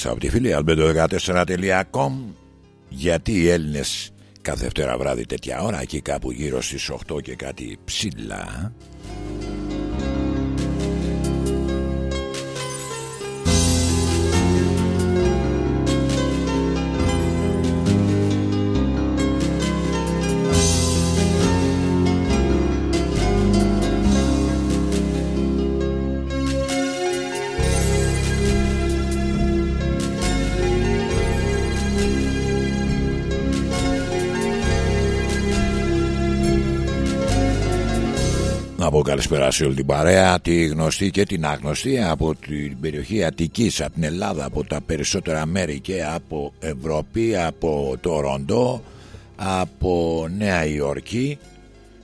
Είμαστε από τη φίλη albedo14.com γιατί οι Έλληνες κάθε Δευτέρα βράδυ τέτοια ώρα εκεί κάπου γύρω στις 8 και κάτι ψηλά καλησπέρα σε όλη την παρέα, τη γνωστή και την άγνωστη από την περιοχή Αττικής, από την Ελλάδα, από τα περισσότερα μέρη και από Ευρώπη, από το Ροντό, από Νέα Υόρκη.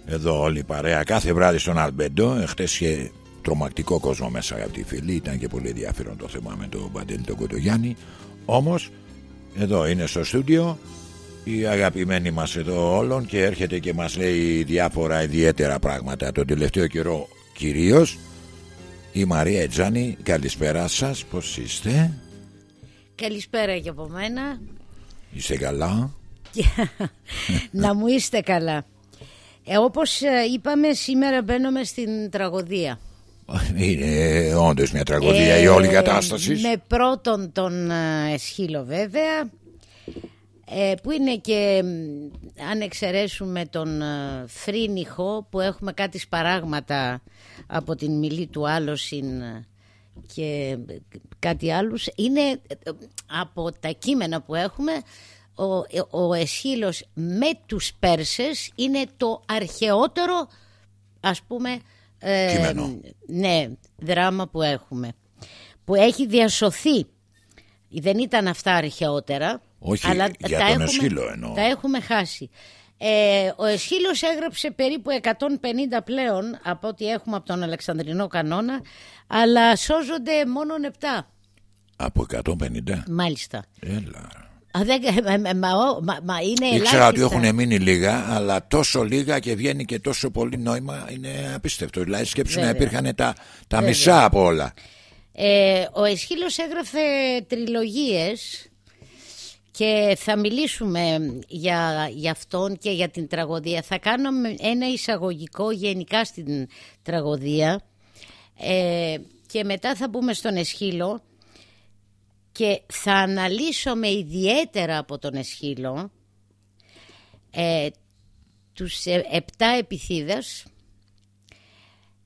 Εδώ όλη η παρέα κάθε βράδυ στον Αλμπέντο. Εχθές είχε τρομακτικό κόσμο μέσα αγαπητοί φίλοι, ήταν και πολύ ενδιαφέρον το θέμα με τον Παντέλη τον Κοτογιάννη. Όμως εδώ είναι στο στούντιο η αγαπημένη μας εδώ όλων και έρχεται και μας λέει διάφορα ιδιαίτερα πράγματα τον τελευταίο καιρό. Κυρίως η Μαρία Ετζάνη καλησπέρα σας πως είστε; Καλησπέρα και από μένα. Είστε καλά; Να μου είστε καλά. Ε, Όπως ε, είπαμε σήμερα μπαίνουμε στην τραγωδία. Είναι όντως μια τραγωδία ε, η όλη κατάσταση. Με πρώτον τον ε, Εσχύλο βέβαια. ε, που είναι και αν εξαιρέσουμε τον ε, Φρίνιχο που έχουμε κάτι σπαράγματα από την μιλή του Άλωσιν ε, και κάτι άλλους είναι από τα κείμενα που έχουμε ο, ο Εσχύλος με τους Πέρσες είναι το αρχαιότερο ας πούμε ναι, δράμα που έχουμε. Που έχει διασωθεί. Δεν ήταν αυτά αρχαιότερα όχι, αλλά για τα τον Εσχύλο εννοώ. Τα έχουμε χάσει. Ε, ο Εσχύλος έγραψε περίπου 150 πλέον από ό,τι έχουμε από τον Αλεξανδρινό κανόνα, αλλά σώζονται μόνο 7. Από 150? Μάλιστα. Έλα. Α, δεν, μα, μα, μα είναι Ήξερα ότι έχουν μείνει λίγα, αλλά τόσο λίγα και βγαίνει και τόσο πολύ νόημα είναι απίστευτο. Δηλαδή σκέψου να υπήρχαν τα, τα μισά από όλα. Ε, ο Εσχύλος έγραφε τριλογίες και θα μιλήσουμε για, για αυτόν και για την τραγωδία. Θα κάνω ένα εισαγωγικό γενικά στην τραγωδία ε, και μετά θα μπούμε στον Εσχύλο και θα αναλύσουμε ιδιαίτερα από τον Εσχύλο ε, τους ε, επτά επιθύδας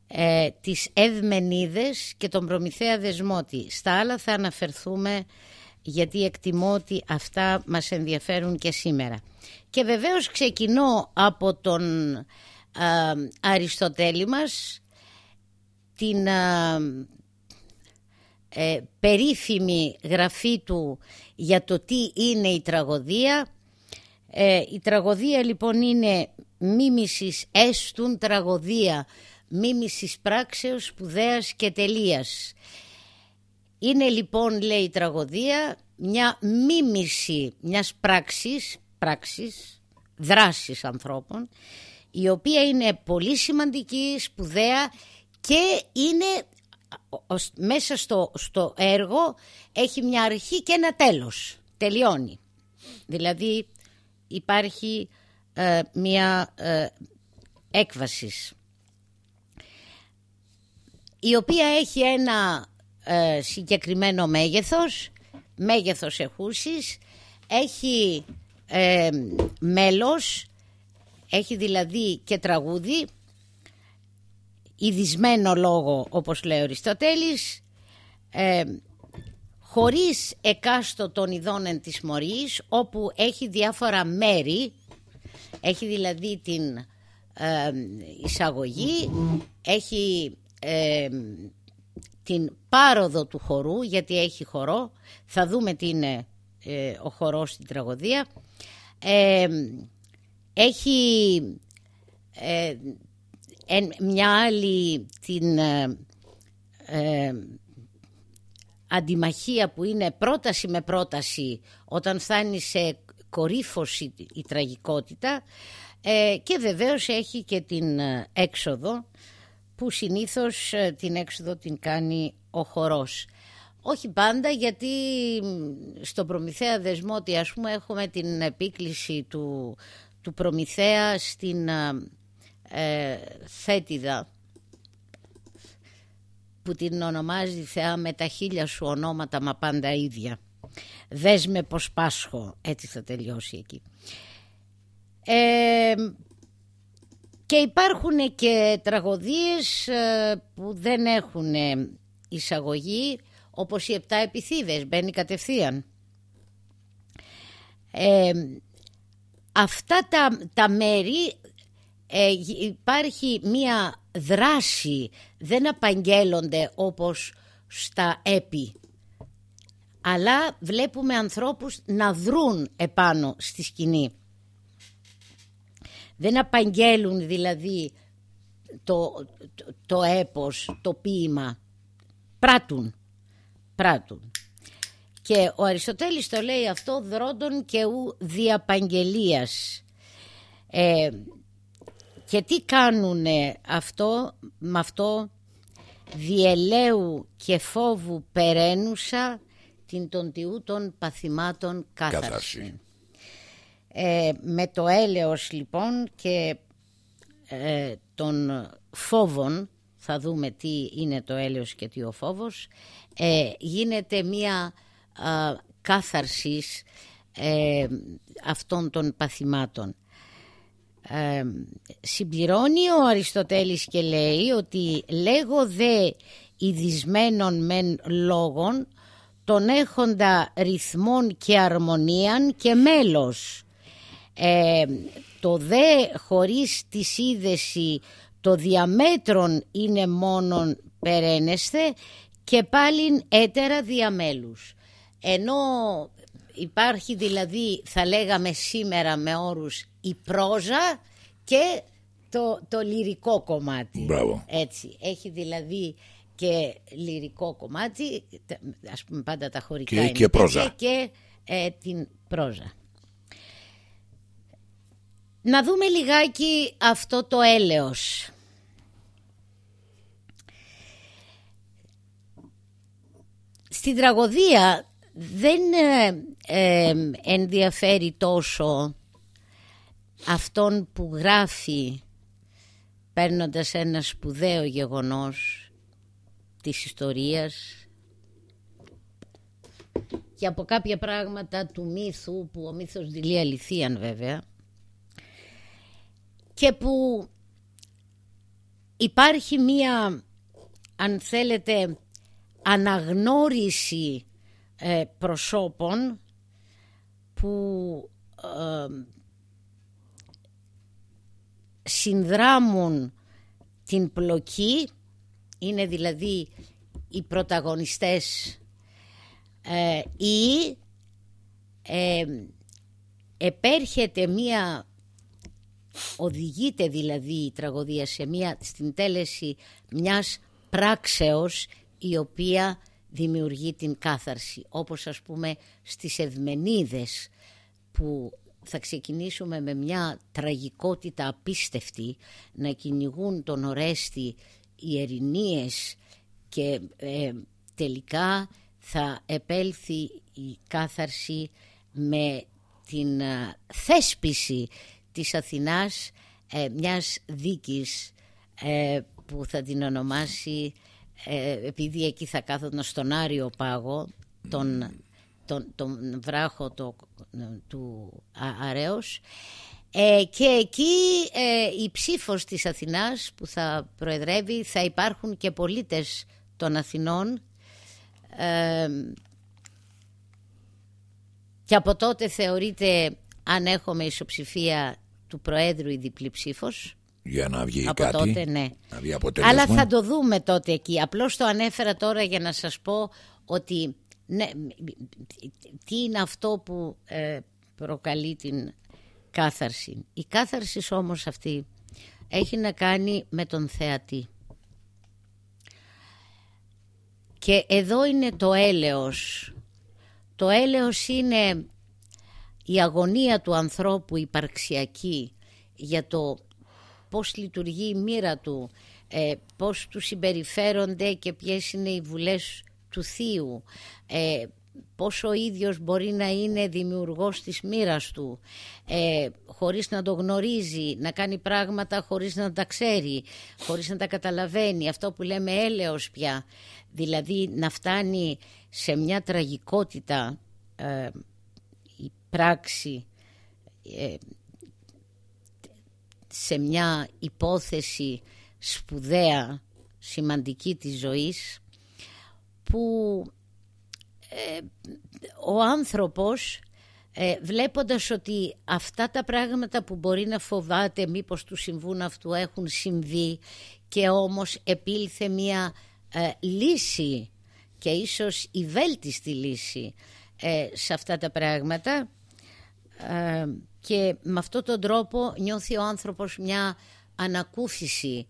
ε, τις Ευμενίδες και τον Προμηθέα Δεσμότη. Στα άλλα θα αναφερθούμε γιατί εκτιμώ ότι αυτά μας ενδιαφέρουν και σήμερα. Και βεβαίως ξεκινώ από τον α, Αριστοτέλη μας την ε, περίφημη γραφή του για το τι είναι η τραγωδία. Ε, η τραγωδία λοιπόν είναι μίμησης έστουν τραγωδία, μίμησης πράξεως σπουδαίας και τελείας. Είναι λοιπόν λέει η τραγωδία μια μίμηση μιας πράξης, πράξης, δράσης ανθρώπων η οποία είναι πολύ σημαντική, σπουδαία και είναι μέσα στο, στο έργο έχει μια αρχή και ένα τέλος, τελειώνει. Δηλαδή υπάρχει ε, μια ε, έκβασης. η οποία έχει ένα ε, συγκεκριμένο μέγεθος, μέγεθος εχούσης, έχει ε, μέλος, έχει δηλαδή και τραγούδι, ειδισμένο λόγο όπως λέει ο Αριστοτέλης, ε, χωρίς εκάστο ειδών εν της μορής, όπου έχει διάφορα μέρη, έχει δηλαδή την ε, εισαγωγή, έχει ε, την πάροδο του χορού, γιατί έχει χορό, θα δούμε τι είναι ε, ο χορός στην τραγωδία, έχει μια άλλη την αντιμαχία που είναι πρόταση με πρόταση όταν φτάνει σε κορύφωση η τραγικότητα. Ε, και βεβαίως έχει και την ε, έξοδο που συνήθως ε, την έξοδο την κάνει ο χορός. Όχι πάντα γιατί στο Προμηθέα Δεσμότη ας πούμε έχουμε την επίκληση του, του Προμηθέα στην ε, Θέτιδα που την ονομάζει Θεά με τα χίλια σου ονόματα μα πάντα ίδια. Δες με πως πάσχω, έτσι θα τελειώσει εκεί. Ε, και υπάρχουν και τραγωδίες ε, που δεν έχουν εισαγωγή όπως οι επτά επιθύδες, μπαίνει κατευθείαν. Ε, αυτά τα, τα μέρη ε, υπάρχει μία δράση, δεν απαγγέλλονται όπως στα έπι. Αλλά βλέπουμε ανθρώπους να δρούν επάνω στη σκηνή. Δεν απαγγέλουν δηλαδή το, το, το έπος, το ποίημα. Πράττουν. Πράττουν. Και ο Αριστοτέλης το λέει αυτό δρόντων και ου διαπαγγελίας. Ε, και τι κάνουνε αυτό με αυτό; Διελαίου και φόβου περαίνουσα την των τιού των παθημάτων κάθαρση. Ε, με το έλεος λοιπόν και ε, των φόβων θα δούμε τι είναι το έλεος και τι ο φόβος ε, γίνεται μία α, κάθαρσης ε, αυτών των παθημάτων ε, συμπληρώνει ο Αριστοτέλης και λέει ότι λέγω δε ειδισμένων μεν λόγων τον έχοντα ρυθμών και αρμονίαν και μέλος. Ε, το δε χωρίς της σύνδεση το διαμέτρον είναι μόνον περαίνεσθε και πάλιν έτερα διαμέλους. Ενώ υπάρχει δηλαδή θα λέγαμε σήμερα με όρους η πρόζα και το, το λυρικό κομμάτι. Μπράβο. Έτσι. Έχει δηλαδή και λυρικό κομμάτι, ας πούμε πάντα τα χωρικά και, είναι και πρόζα. Και ε, την πρόζα. Να δούμε λιγάκι αυτό το έλεος. Στην τραγωδία δεν ε, ε, ενδιαφέρει τόσο αυτόν που γράφει παίρνοντας ένα σπουδαίο γεγονός της ιστορίας και από κάποια πράγματα του μύθου που ο μύθος δηλεί αληθείαν βέβαια και που υπάρχει μία αν θέλετε αναγνώριση ε, προσώπων που ε, συνδράμουν την πλοκή, είναι δηλαδή οι πρωταγωνιστές ε, ή ε, επέρχεται μία, οδηγείται δηλαδή η τραγωδία σε μία, στην τέλεση μιας πράξεως η οποία δημιουργεί την κάθαρση. Όπως ας πούμε στις Ευμενίδες που θα ξεκινήσουμε με μια τραγικότητα απίστευτη να κυνηγούν τον Ορέστη οι ερηνίες και ε, τελικά θα επέλθει η κάθαρση με την ε, θέσπιση της Αθηνάς ε, μιας δίκης που θα την ονομάσει ε, επειδή εκεί θα κάθονταν στον Άριο Πάγο, τον, τον, τον βράχο το, του Αρέως, ε, και εκεί ε, η ψήφος της Αθηνάς που θα προεδρεύει θα υπάρχουν και πολίτες των Αθηνών. Ε, και από τότε θεωρείται αν έχουμε ισοψηφία του Προέδρου η διπλή ψήφος για να βγει από κάτι, τότε, ναι. να βγει Αλλά θα το δούμε τότε εκεί. Απλώς το ανέφερα τώρα για να σας πω ότι ναι, τι είναι αυτό που ε, προκαλεί την κάθαρση. Η κάθαρση όμως αυτή έχει να κάνει με τον θεατή. Και εδώ είναι το έλεος. Το έλεος είναι η αγωνία του ανθρώπου υπαρξιακή για το πώς λειτουργεί η μοίρα του, ε, πώς του συμπεριφέρονται και ποιες είναι οι βουλές του Θείου, ε, πώς ο ίδιος μπορεί να είναι δημιουργός της μοίρας του, ε, χωρίς να το γνωρίζει, να κάνει πράγματα χωρίς να τα ξέρει, χωρίς να τα καταλαβαίνει. Αυτό που λέμε έλεος πια, δηλαδή να φτάνει σε μια τραγικότητα ε, η πράξη ε, σε μια υπόθεση σπουδαία, σημαντική της ζωής που ε, ο άνθρωπος ε, βλέποντας ότι αυτά τα πράγματα που μπορεί να φοβάται μήπως του συμβούν αυτού έχουν συμβεί και όμως επήλθε μια ε, λύση και ίσως η βέλτιστη λύση ε, σε αυτά τα πράγματα και με αυτόν τον τρόπο νιώθει ο άνθρωπος μια ανακούφιση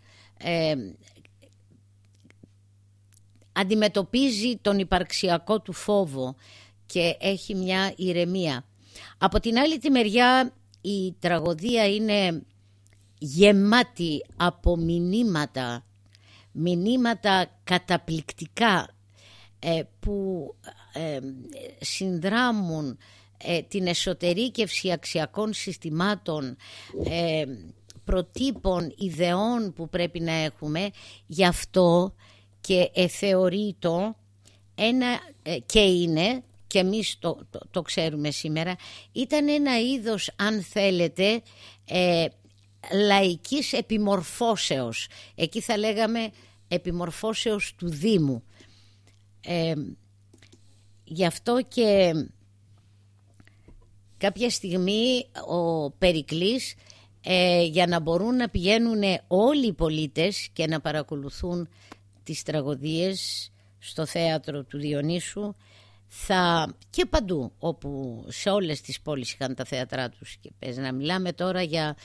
αντιμετωπίζει τον υπαρξιακό του φόβο και έχει μια ηρεμία. Από την άλλη τη μεριά η τραγωδία είναι γεμάτη από μηνύματα, μηνύματα καταπληκτικά ε, που ε, συνδράμουν ε, την εσωτερήκευση αξιακών συστημάτων, προτύπων, ιδεών που πρέπει να έχουμε. Γι' αυτό και εθεωρείτο ένα και είναι και εμείς το, το, ξέρουμε σήμερα ήταν ένα είδος αν θέλετε ε, λαϊκής επιμορφώσεως εκεί θα λέγαμε επιμορφώσεως του Δήμου ε, γι' αυτό και κάποια στιγμή ο Περικλής ε, για να μπορούν να πηγαίνουν όλοι οι πολίτες και να παρακολουθούν τις τραγωδίες στο θέατρο του Διονύσου θα και παντού όπου σε όλες τις πόλεις είχαν τα θέατρά τους. Και πες να μιλάμε τώρα για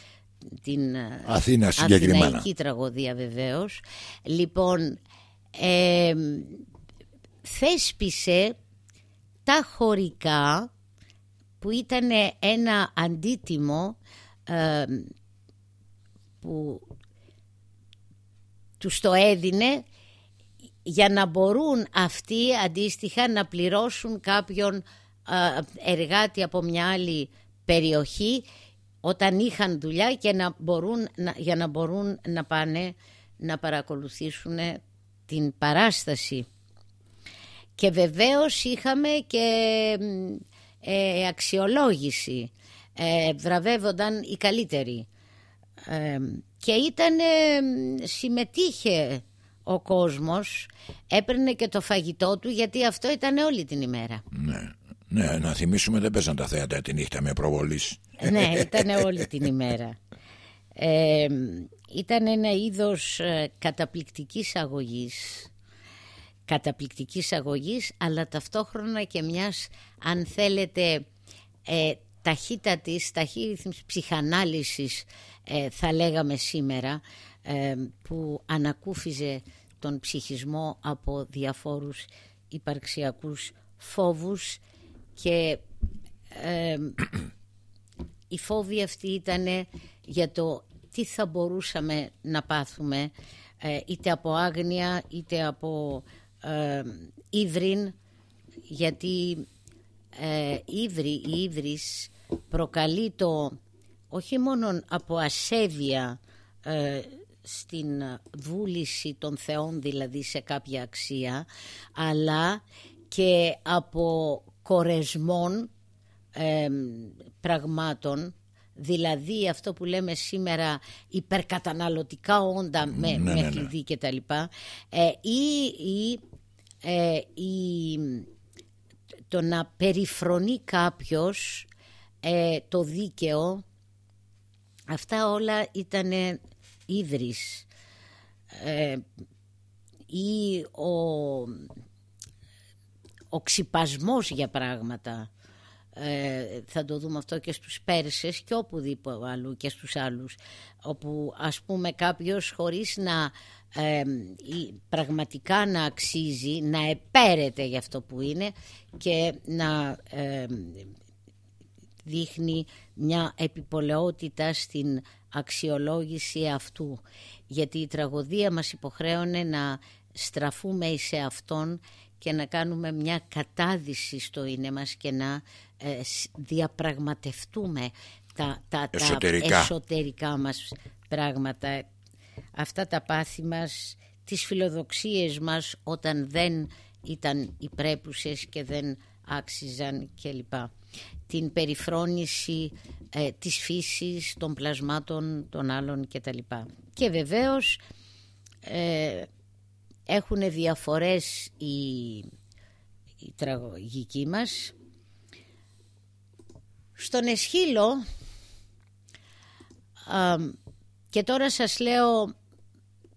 την Αθήνα συγκεκριμένα. Αθηναϊκή τραγωδία βεβαίως. Λοιπόν ε, θέσπισε τα χωρικά που ήταν ένα αντίτιμο που τους το έδινε για να μπορούν αυτοί αντίστοιχα να πληρώσουν κάποιον εργάτη από μια άλλη περιοχή όταν είχαν δουλειά και να μπορούν, για να μπορούν να πάνε να παρακολουθήσουν την παράσταση. Και βεβαίως είχαμε και ε, αξιολόγηση. Ε, βραβεύονταν οι καλύτεροι. Ε, και ήταν, συμμετείχε ο κόσμος έπαιρνε και το φαγητό του γιατί αυτό ήταν όλη την ημέρα. Ναι, ναι να θυμίσουμε δεν παίζαν τα θέατα τη νύχτα με προβολής. ναι, ήταν όλη την ημέρα. Ε, ήταν ένα είδος ε, καταπληκτικής αγωγής καταπληκτικής αγωγής αλλά ταυτόχρονα και μιας αν θέλετε ε, ταχύτατης, ταχύρυθμης ψυχανάλυσης ε, θα λέγαμε σήμερα που ανακούφιζε τον ψυχισμό από διαφόρους υπαρξιακούς φόβους και ε, οι φόβοι αυτοί ήταν για το τι θα μπορούσαμε να πάθουμε ε, είτε από άγνοια είτε από ε, ύβριν γιατί ε, ύβρι, η ύβρις προκαλεί το όχι μόνο από ασέβεια ε, στην βούληση των θεών δηλαδή σε κάποια αξία αλλά και από κορεσμών πραγμάτων δηλαδή αυτό που λέμε σήμερα υπερκαταναλωτικά όντα με, ναι, με ναι, ναι. κλειδί και τα λοιπά ε, ή, ή, ε, ή το να περιφρονεί κάποιος ε, το δίκαιο αυτά όλα ήταν ίδρυς. Ε, ή ο, ο ξυπασμός για πράγματα. Ε, θα το δούμε αυτό και στους Πέρσες και οπουδήποτε αλλού και στους άλλους όπου ας πούμε κάποιος χωρίς να ε, πραγματικά να αξίζει να επέρεται για αυτό που είναι και να ε, δείχνει μια επιπολαιότητα στην αξιολόγηση αυτού γιατί η τραγωδία μας υποχρέωνε να στραφούμε σε αυτόν και να κάνουμε μια κατάδυση στο είναι μας και να ε, διαπραγματευτούμε τα, τα, εσωτερικά. τα εσωτερικά μας πράγματα αυτά τα πάθη μας τις φιλοδοξίες μας όταν δεν ήταν υπρέπουσες και δεν άξιζαν κλπ. Την περιφρόνηση ε, της φύσης, των πλασμάτων των άλλων κτλ. Και βεβαίως ε, έχουν διαφορές οι, οι τραγωγικοί μας. Στον Εσχύλο και τώρα σας λέω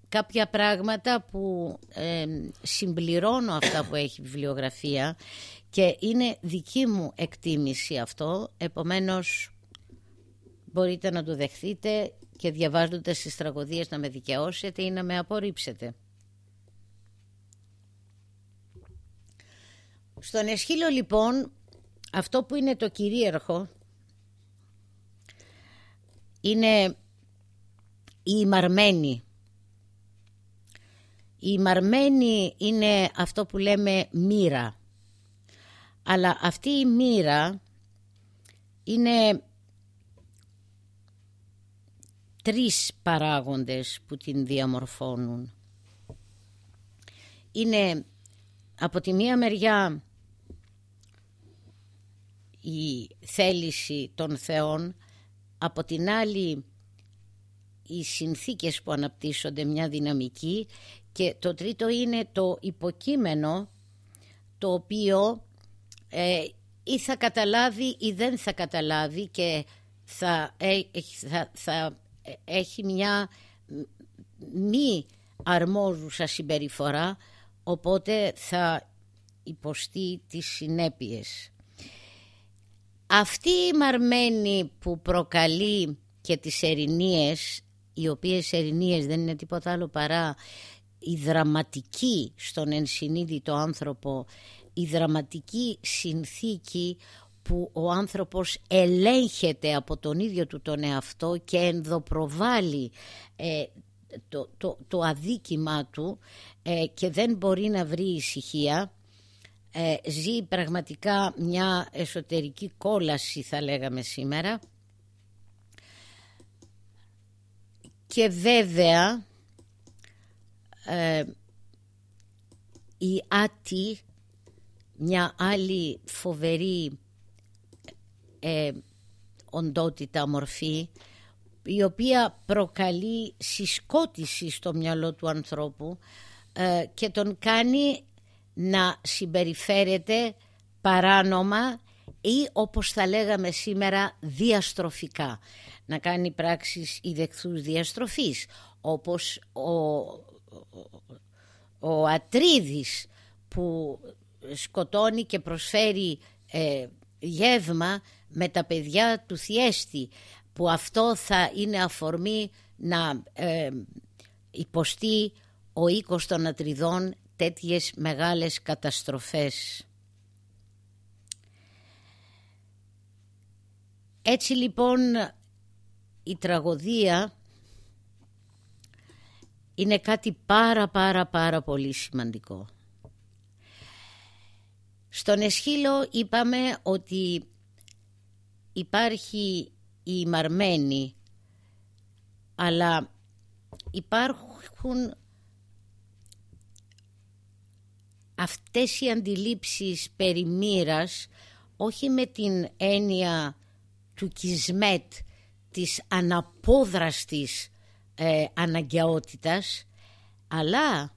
κάποια πράγματα που ε, συμπληρώνω αυτά που έχει βιβλιογραφία και είναι δική μου εκτίμηση αυτό, επομένως μπορείτε να το δεχτείτε και διαβάζοντας τις τραγωδίες να με δικαιώσετε ή να με απορρίψετε. Στον Εσχύλο λοιπόν αυτό που είναι το κυρίαρχο είναι η μαρμένη. Η μαρμένη είναι αυτό που λέμε μοίρα. Αλλά αυτή η μοίρα είναι τρεις παράγοντες που την διαμορφώνουν. Είναι από τη μία μεριά η θέληση των θεών, από την άλλη οι συνθήκες που αναπτύσσονται μια δυναμική και το τρίτο είναι το υποκείμενο το οποίο ε, ή θα καταλάβει ή δεν θα καταλάβει και θα, θα, θα έχει μια μη αρμόζουσα συμπεριφορά οπότε θα υποστεί τις συνέπειες. Αυτή η μαρμένη που προκαλεί και τις ερηνίες, οι οποίες ερηνίες δεν είναι τίποτα άλλο παρά η δραματική στον ενσυνείδητο άνθρωπο, η δραματική συνθήκη που ο άνθρωπος ελέγχεται από τον ίδιο του τον εαυτό και ενδοπροβάλλει ε, το, το, το αδίκημά του ε, και δεν μπορεί να βρει ησυχία. Ε, ζει πραγματικά μια εσωτερική κόλαση θα λέγαμε σήμερα και βέβαια ε, η Άτη μια άλλη φοβερή ε, οντότητα μορφή η οποία προκαλεί συσκότηση στο μυαλό του ανθρώπου ε, και τον κάνει να συμπεριφέρεται παράνομα ή όπως θα λέγαμε σήμερα διαστροφικά να κάνει πράξεις ή δεχθούς διαστροφής όπως ο, ο, Ατρίδης που σκοτώνει και προσφέρει ε, γεύμα με τα παιδιά του Θιέστη που αυτό θα είναι αφορμή να ε, υποστεί ο οίκος των Ατριδών τέτοιες μεγάλες καταστροφές. Έτσι λοιπόν η τραγωδία είναι κάτι πάρα πάρα πάρα πολύ σημαντικό. Στον Εσχύλο είπαμε ότι υπάρχει η Μαρμένη αλλά υπάρχουν αυτές οι αντιλήψεις περί μοίρας, όχι με την έννοια του κισμέτ της αναπόδραστης ε, αναγκαιότητας αλλά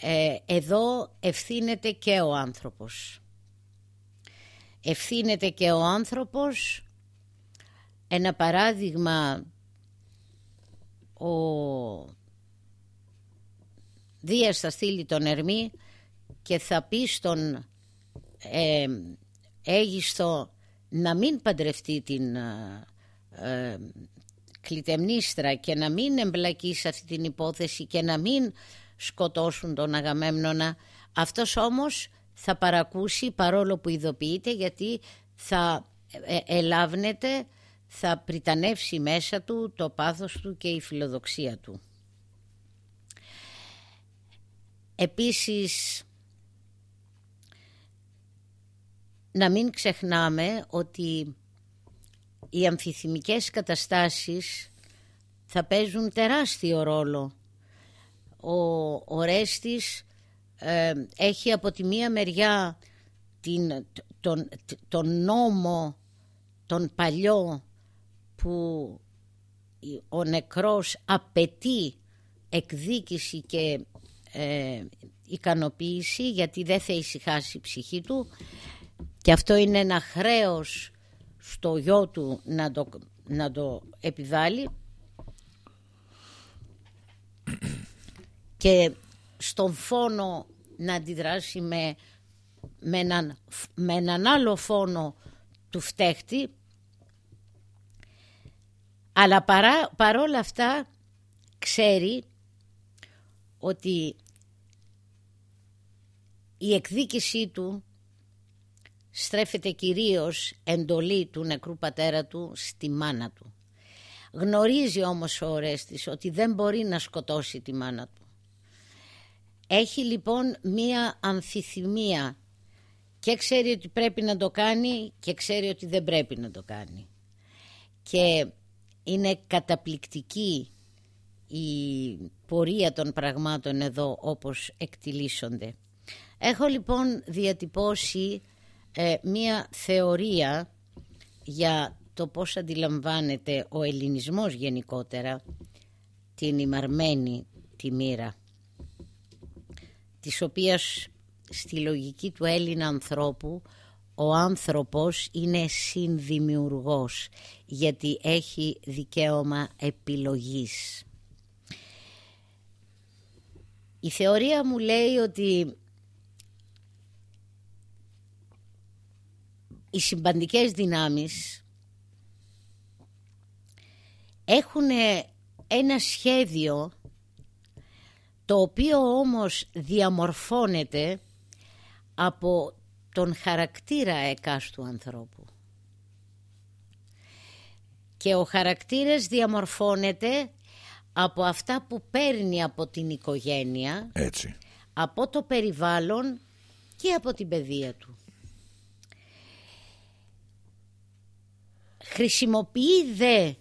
ε, εδώ ευθύνεται και ο άνθρωπος. Ευθύνεται και ο άνθρωπος ένα παράδειγμα ο Δίας θα στείλει τον Ερμή και θα πει στον ε, Αίγιστο να μην παντρευτεί την ε, ε, κλητεμνίστρα και να μην εμπλακεί σε αυτή την υπόθεση και να μην σκοτώσουν τον Αγαμέμνονα. Αυτός όμως θα παρακούσει παρόλο που ειδοποιείται γιατί θα ε, ελάβνεται, θα πριτανεύσει μέσα του το πάθος του και η φιλοδοξία του. Επίσης να μην ξεχνάμε ότι οι αμφιθυμικές καταστάσεις θα παίζουν τεράστιο ρόλο. Ο Ορέστης ε, έχει από τη μία μεριά την, τον, τον νόμο τον παλιό που ο νεκρός απαιτεί εκδίκηση και ε, ικανοποίηση γιατί δεν θα ησυχάσει η ψυχή του και αυτό είναι ένα χρέος στο γιο του να το, να το επιβάλλει. Και στον φόνο να αντιδράσει με, με, έναν, με έναν άλλο φόνο του φταίχτη. Αλλά παρά, παρόλα αυτά ξέρει ότι η εκδίκησή του στρέφεται κυρίως εντολή του νεκρού πατέρα του στη μάνα του. Γνωρίζει όμως ο Ορέστης ότι δεν μπορεί να σκοτώσει τη μάνα του. Έχει λοιπόν μία αμφιθυμία και ξέρει ότι πρέπει να το κάνει και ξέρει ότι δεν πρέπει να το κάνει. Και είναι καταπληκτική η πορεία των πραγμάτων εδώ όπως εκτιλήσονται. Έχω λοιπόν διατυπώσει ε, μία θεωρία για το πώς αντιλαμβάνεται ο ελληνισμός γενικότερα την ημαρμένη τη μοίρα της οποίας στη λογική του Έλληνα ανθρώπου ο άνθρωπος είναι συνδημιουργός γιατί έχει δικαίωμα επιλογής. Η θεωρία μου λέει ότι οι συμπαντικές δυνάμεις έχουν ένα σχέδιο το οποίο όμως διαμορφώνεται από τον χαρακτήρα εκάστου ανθρώπου. Και ο χαρακτήρας διαμορφώνεται από αυτά που παίρνει από την οικογένεια, Έτσι. από το περιβάλλον και από την παιδεία του. Χρησιμοποιεί δε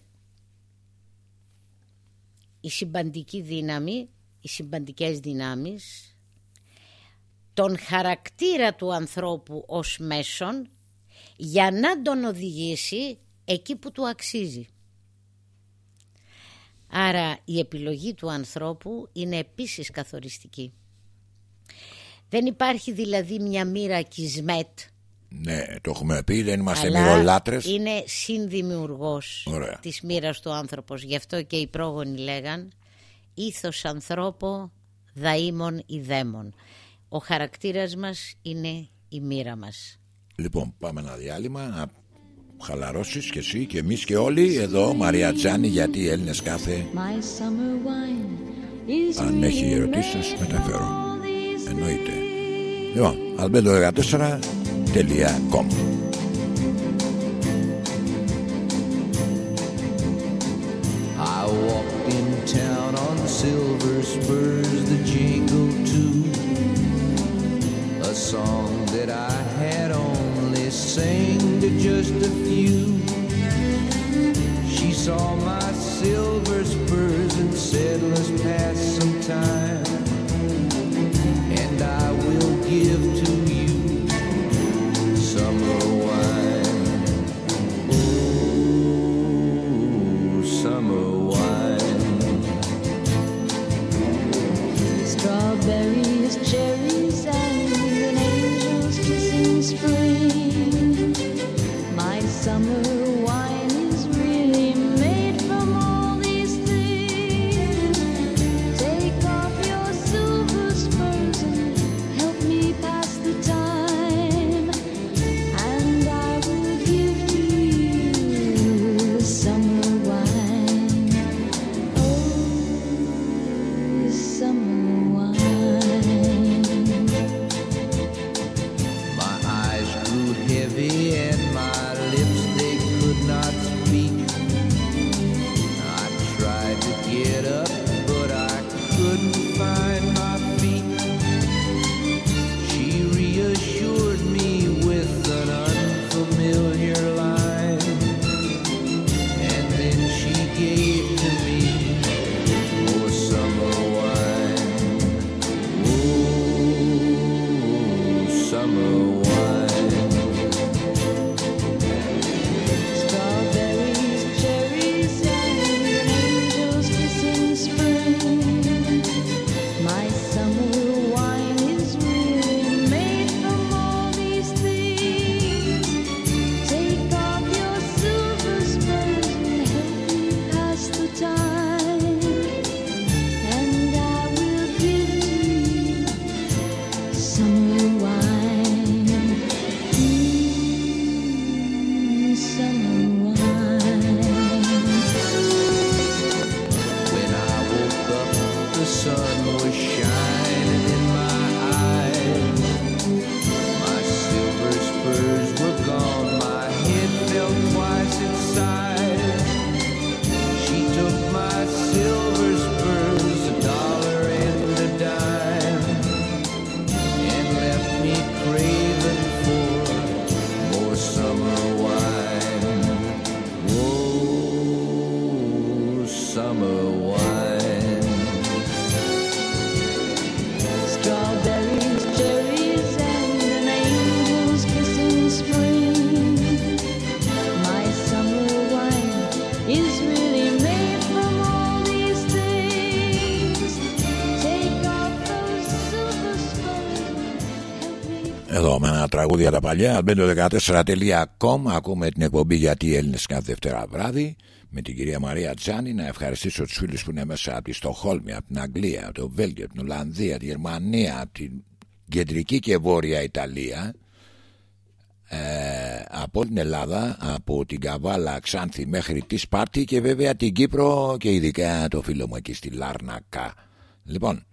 η συμπαντική δύναμη, οι συμπαντικές δυνάμεις, τον χαρακτήρα του ανθρώπου ως μέσον για να τον οδηγήσει εκεί που του αξίζει. Άρα η επιλογή του ανθρώπου είναι επίσης καθοριστική. Δεν υπάρχει δηλαδή μια μοίρα κισμέτ ναι, το έχουμε πει, δεν είμαστε Αλλά είναι συνδημιουργός Ωραία. της μοίρας του άνθρωπος. Γι' αυτό και οι πρόγονοι λέγαν ήθος ανθρώπο δαήμων ή δαίμων. Ο χαρακτήρας μας είναι η μοίρα μας. Λοιπόν, πάμε ένα διάλειμμα να χαλαρώσεις και εσύ και εμείς και όλοι εδώ Μαρία Τζάνη γιατί οι Έλληνες κάθε αν έχει ερωτήσεις σας μεταφέρω εννοείται λοιπόν albedo14.com I walked in town on silver spurs the jingle too a song that I had only sang to just a few she saw my silver spurs and said, let's pass some time. And I will give to Εδώ με ένα τραγούδι για τα παλιά albedo14.com Ακούμε την εκπομπή γιατί οι Έλληνες κάθε Δευτέρα βράδυ με την κυρία Μαρία Τζάνη να ευχαριστήσω τους φίλους που είναι μέσα από τη Στοχόλμη, από την Αγγλία, από το Βέλγιο, από την Ολλανδία, τη Γερμανία, από την κεντρική και βόρεια Ιταλία. Ε, από την Ελλάδα, από την Καβάλα Ξάνθη μέχρι τη Σπάρτη και βέβαια την Κύπρο και ειδικά το φίλο μου εκεί στη Λάρνακα. Λοιπόν,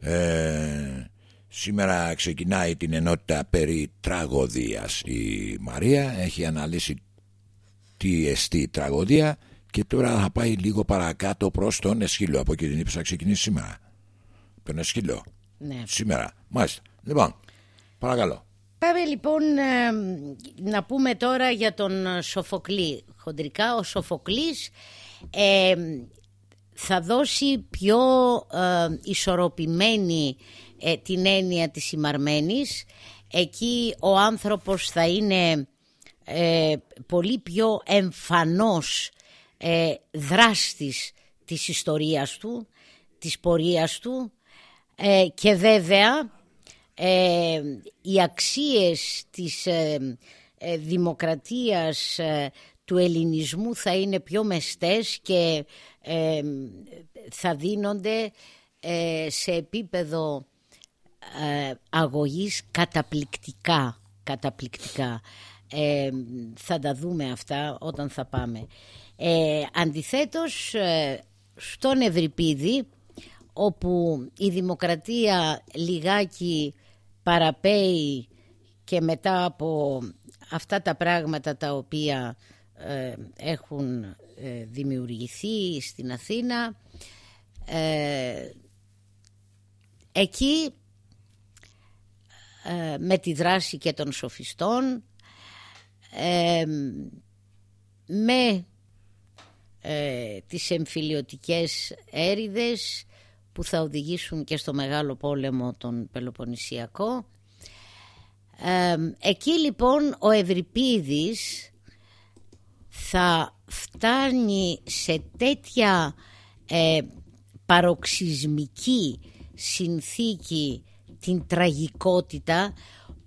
ε, σήμερα ξεκινάει την ενότητα περί τραγωδίας η Μαρία, έχει αναλύσει τι εστί τραγωδία και τώρα θα πάει λίγο παρακάτω προς τον Εσχύλο από εκεί την είπε θα ξεκινήσει σήμερα. Τον Εσχύλο. Ναι. Σήμερα. Μάλιστα. Λοιπόν, παρακαλώ. Πάμε λοιπόν ε, να πούμε τώρα για τον ε, Σοφοκλή. Χοντρικά ο Σοφοκλής ε, θα δώσει πιο ε, ισορροπημένη ε, την έννοια της ημαρμένης. Εκεί ο άνθρωπος θα είναι ε, πολύ πιο εμφανός ε, δράστης της ιστορίας του, της πορείας του ε, και βέβαια ε, οι αξίες της ε, ε, δημοκρατίας ε, του ελληνισμού θα είναι πιο μεστές και ε, θα δίνονται ε, σε επίπεδο ε, αγωγής καταπληκτικά, καταπληκτικά. Ε, θα τα δούμε αυτά όταν θα πάμε. Ε, αντιθέτως, ε, στον Ευρυπίδη, όπου η δημοκρατία λιγάκι παραπέει και μετά από αυτά τα πράγματα τα οποία ε, έχουν ε, δημιουργηθεί στην Αθήνα, ε, εκεί ε, με τη δράση και των σοφιστών ε, με ε, τις εμφυλιωτικές έρηδες που θα οδηγήσουν και στο μεγάλο πόλεμο τον Πελοποννησιακό. Ε, εκεί λοιπόν ο Ευρυπίδης θα φτάνει σε τέτοια ε, παροξυσμική συνθήκη την τραγικότητα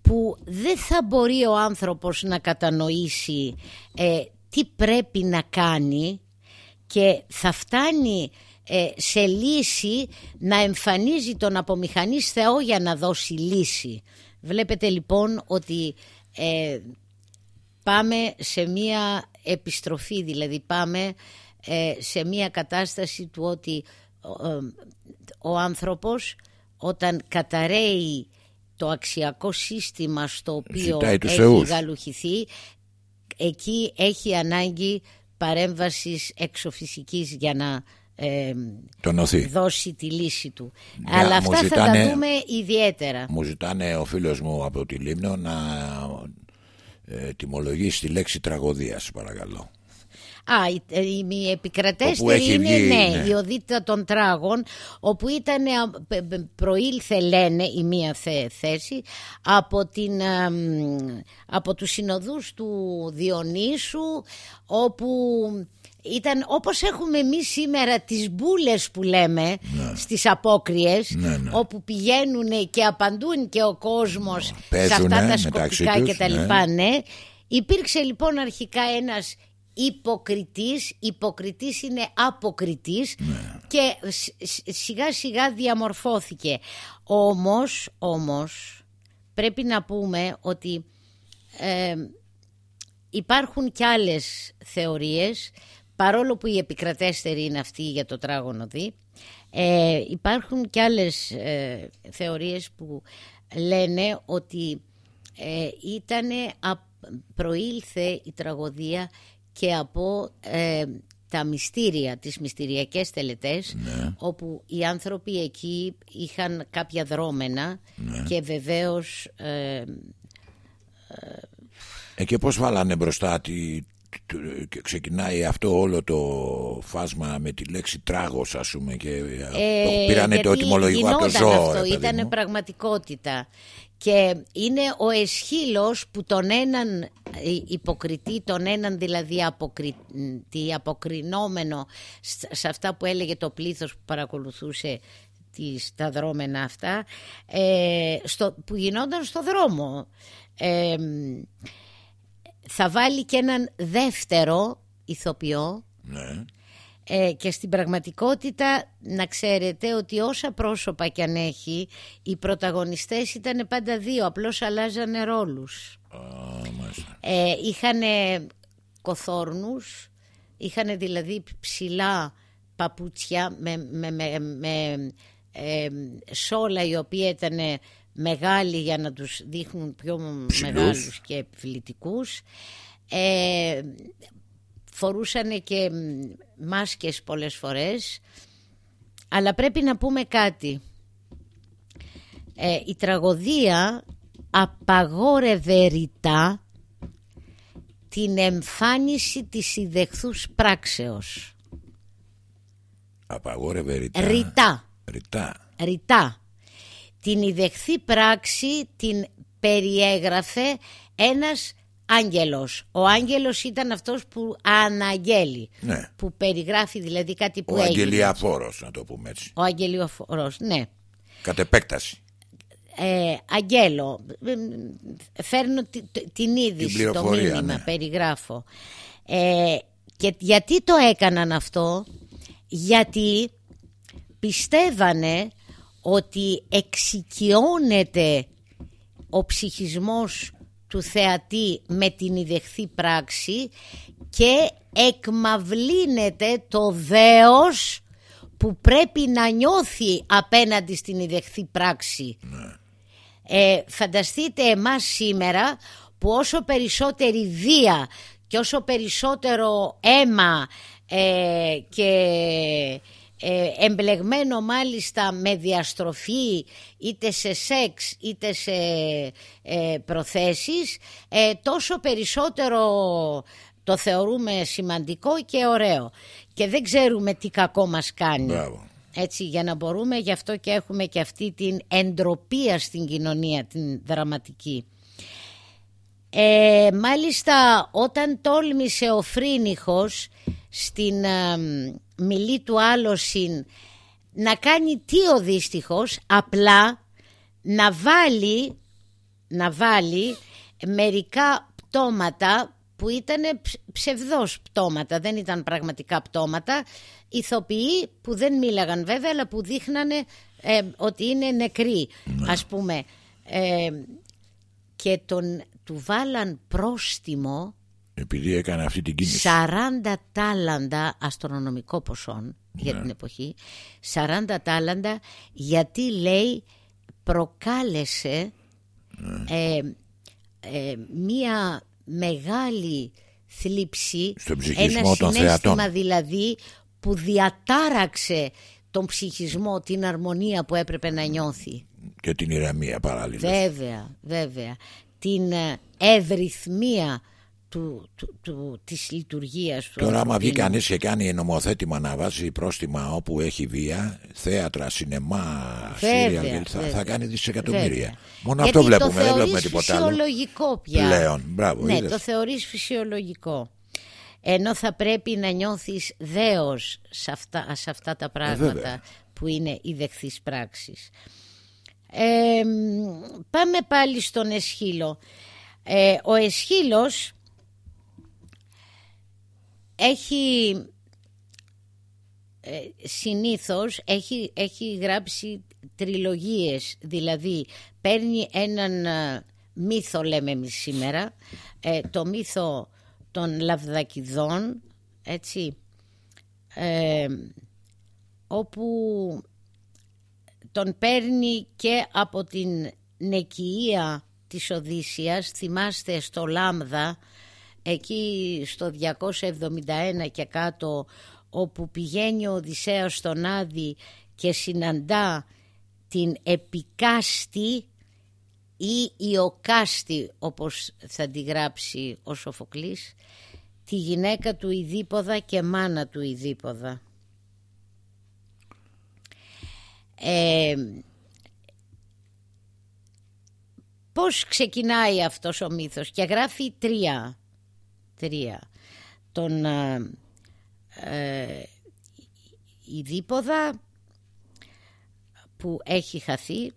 που δεν θα μπορεί ο άνθρωπος να κατανοήσει ε, τι πρέπει να κάνει και θα φτάνει ε, σε λύση να εμφανίζει τον απομηχανής Θεό για να δώσει λύση. Βλέπετε λοιπόν ότι ε, πάμε σε μία επιστροφή, δηλαδή πάμε ε, σε μία κατάσταση του ότι ο άνθρωπος όταν καταραίει το αξιακό σύστημα στο οποίο Ζητάει τους έχει θεούς. γαλουχηθεί εκεί έχει ανάγκη παρέμβασης εξωφυσικής για να ε, Τονωθεί. δώσει τη λύση του. Ναι, Αλλά μου αυτά θα ζητάνε- τα δούμε ιδιαίτερα. Μου ζητάνε ο φίλος μου από τη Λίμνο να ε, τιμολογήσει τη λέξη τραγωδίας, σου παρακαλώ. Α, η, ε, η, η Όπου επικρατέστερη έχει είναι βγει, ναι, ναι. η οδύτητα των τράγων, όπου ήταν, α, π- π- προήλθε λένε η μία θε- θέση από, την, α, μ, από τους συνοδούς του Διονύσου, όπου ήταν όπως έχουμε εμείς σήμερα τις μπούλες που λέμε στις απόκριες, Ναι, ναι. όπου πηγαίνουν και απαντούν και ο κόσμος σε Παίζουνε αυτά τα μεταξύ σκοπικά τους, και τα ναι. λοιπά ναι. Υπήρξε λοιπόν αρχικά ένας υποκριτής, υποκριτής είναι αποκριτής Ναι. και σ- σ- σιγά σιγά διαμορφώθηκε. Όμως, όμως πρέπει να πούμε ότι ε, υπάρχουν κι άλλες θεωρίες παρόλο που η επικρατέστερη είναι αυτή για το τράγωνο δι ε, υπάρχουν κι άλλες ε, θεωρίες που λένε ότι ε, ήτανε, α- προήλθε η τραγωδία και από ε, τα μυστήρια, τις μυστηριακές τελετές όπου οι άνθρωποι εκεί είχαν κάποια δρόμενα και βεβαίως ε, Ε, και πώς βάλανε μπροστά τη, του- και ξεκινάει αυτό όλο το φάσμα με τη λέξη τράγος ας πούμε και Ε, το πήρανε το γιατί ετοιμολογικό από το γινόταν ζώο αυτό, ρε παιδί ήταν μου. πραγματικότητα. Και είναι ο εσχύλος που τον έναν ε, υποκριτή, τον έναν δηλαδή αποκριτή, αποκρινόμενο σ- σε αυτά που έλεγε το πλήθος που παρακολουθούσε τις, τα δρόμενα αυτά, ε, στο, που γινόταν στο δρόμο. Ε, θα βάλει και έναν δεύτερο ηθοποιό Ναι. Ε, και στην πραγματικότητα να ξέρετε ότι όσα πρόσωπα κι αν έχει οι πρωταγωνιστές ήταν πάντα δύο απλώς αλλάζανε ρόλους Α, μάλιστα. ε, είχαν κοθόρνους είχαν δηλαδή ψηλά παπούτσια με, με, με, με, ε, σόλα η οποία ήταν μεγάλη για να τους δείχνουν πιο Ψηλούς. μεγάλους και επιβλητικούς ε, φορούσαν και μ, μάσκες πολλές φορές αλλά πρέπει να πούμε κάτι ε, η τραγωδία απαγόρευε ρητά την εμφάνιση της ιδεχθούς πράξεως. Απαγόρευε ρητά. Ρητά, Ρητά. ρητά. Την ιδεχθή πράξη την περιέγραφε ένας άγγελος. Ο άγγελος ήταν αυτός που αναγγέλει. Ναι. Που περιγράφει δηλαδή κάτι που Ο έγινε. αγγελιαφόρος να το πούμε έτσι. Ο αγγελιοφορός, ναι. Κατ' επέκταση. ε, Αγγέλο, ε, φέρνω τη- τη- την είδηση, Την το πληροφορία, μήνυμα, ναι. περιγράφω. Ε, και γιατί το έκαναν αυτό, γιατί πιστεύανε ότι εξοικειώνεται ο ψυχισμός του θεατή με την ιδεχθή πράξη και εκμαυλύνεται το δέος που πρέπει να νιώθει απέναντι στην ιδεχθή πράξη. Ε, φανταστείτε εμάς σήμερα που όσο περισσότερη βία και όσο περισσότερο αίμα ε, και ε, εμπλεγμένο μάλιστα με διαστροφή είτε σε σεξ είτε σε ε, προθέσεις ε, τόσο περισσότερο το θεωρούμε σημαντικό και ωραίο και δεν ξέρουμε τι κακό μας κάνει. Μπράβο. Έτσι για να μπορούμε, γι' αυτό και έχουμε και αυτή την εντροπία στην κοινωνία, την δραματική. Ε, μάλιστα όταν τόλμησε ο Φρίνιχος στην ε, μιλή του Άλωσιν να κάνει τι ο δύστιχος, απλά να βάλει, να βάλει μερικά πτώματα που ήταν ψευδός πτώματα, δεν ήταν πραγματικά πτώματα, ηθοποιοί που δεν μίλαγαν βέβαια αλλά που δείχνανε ε, ότι είναι νεκροί ας πούμε. Ε, και τον, του βάλαν πρόστιμο Επειδή έκανε αυτή την κίνηση. 40 τάλαντα αστρονομικό ποσόν για την εποχή 40 τάλαντα γιατί λέει προκάλεσε ε, ε, μία μεγάλη θλίψη Στον ψυχισμό ένα των συνέστημα θεατών. δηλαδή που διατάραξε τον ψυχισμό, την αρμονία που έπρεπε να νιώθει. Και την ηρεμία παράλληλα. Βέβαια, βέβαια. Την ε, ευρυθμία του, του, του, της λειτουργίας του. Τώρα, άμα βγει ανθρωπίνου. κανείς και κάνει νομοθέτημα να βάζει πρόστιμα όπου έχει βία, θέατρα, σινεμά, Βέβαια, σύριαλ, θα, βέβαια. θα κάνει δισεκατομμύρια. Βέβαια. Μόνο Γιατί αυτό βλέπουμε, το δεν βλέπουμε θεωρείς τίποτα άλλο. φυσιολογικό πια. Πλέον, μπράβο, Ναι, είδες. το θεωρείς φυσιολογικό. Ενώ θα πρέπει να νιώθεις δέος σε αυτά, σε αυτά τα πράγματα Ε, βέβαια. που είναι η δεχθής πράξης. Ε, μ, πάμε πάλι στον Εσχύλο. Ε, ο Εσχύλος έχει ε, συνήθως έχει, έχει γράψει τριλογίες. Δηλαδή παίρνει έναν ε, μύθο λέμε εμείς σήμερα ε, το μύθο των Λαβδακιδών έτσι ε, όπου τον παίρνει και από την νεκιεία της Οδύσσιας. Θυμάστε στο Λάμδα εκεί στο 271 και κάτω όπου πηγαίνει ο Οδυσσέας στον Άδη και συναντά την επικάστη ή ιοκάστη όπως θα τη γράψει ο Σοφοκλής τη γυναίκα του Ιδίποδα και μάνα του Ιδίποδα. Ε, πώς ξεκινάει αυτός ο μύθος; Και γράφει τρία, τρία. Τον ε, ε, Ιδίποδα που έχει χαθεί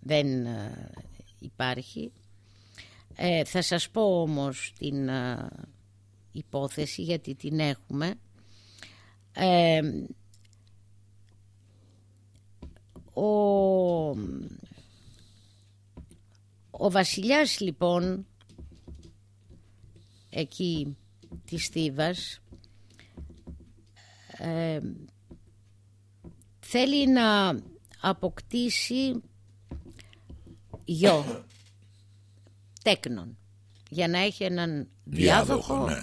δεν ε, υπάρχει ε, θα σας πω όμως την ε, υπόθεση γιατί την έχουμε ε, ο, ο βασιλιάς λοιπόν εκεί της Θήβας ε, θέλει να αποκτήσει γιο τέκνον για να έχει έναν διάδοχο, Διάδοχο, ναι.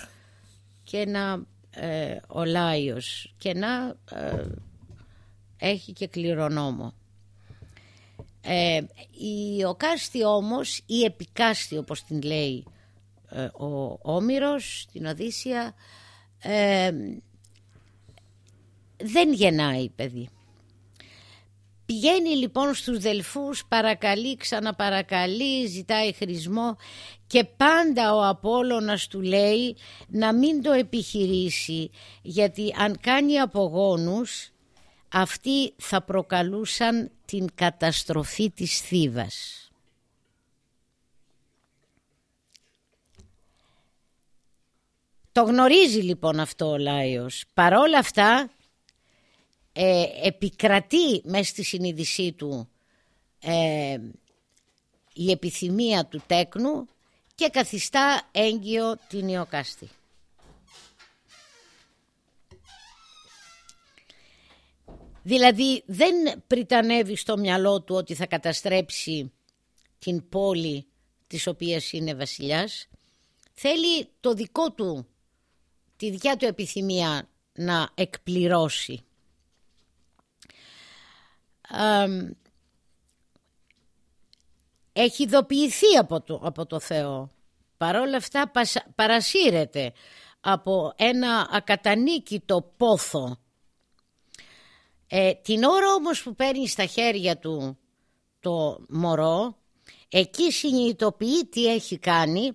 και να ε, ο Λάιος και να ε, έχει και κληρονόμο. Ε, η Οκάστη όμως, η Επικάστη όπως την λέει ε, ο Όμηρος στην Οδύσσια, ε, δεν γεννάει παιδί. Πηγαίνει λοιπόν στους Δελφούς, παρακαλεί, ξαναπαρακαλεί, ζητάει χρησμό και πάντα ο Απόλλωνας του λέει να μην το επιχειρήσει γιατί αν κάνει απογόνους αυτοί θα προκαλούσαν την καταστροφή της Θήβας. Το γνωρίζει λοιπόν αυτό ο Λάιος. Παρόλα αυτά ε, επικρατεί μέσα στη συνείδησή του ε, η επιθυμία του τέκνου και καθιστά έγκυο την Ιωκάστη. Δηλαδή δεν πριτανεύει στο μυαλό του ότι θα καταστρέψει την πόλη της οποίας είναι βασιλιάς. Θέλει το δικό του, τη δικιά του επιθυμία να εκπληρώσει. Αμ, έχει ειδοποιηθεί από το, από το Θεό παρόλα αυτά πασα- παρασύρεται από ένα ακατανίκητο πόθο. Ε, την ώρα όμως που παίρνει στα χέρια του το μωρό, εκεί συνειδητοποιεί τι έχει κάνει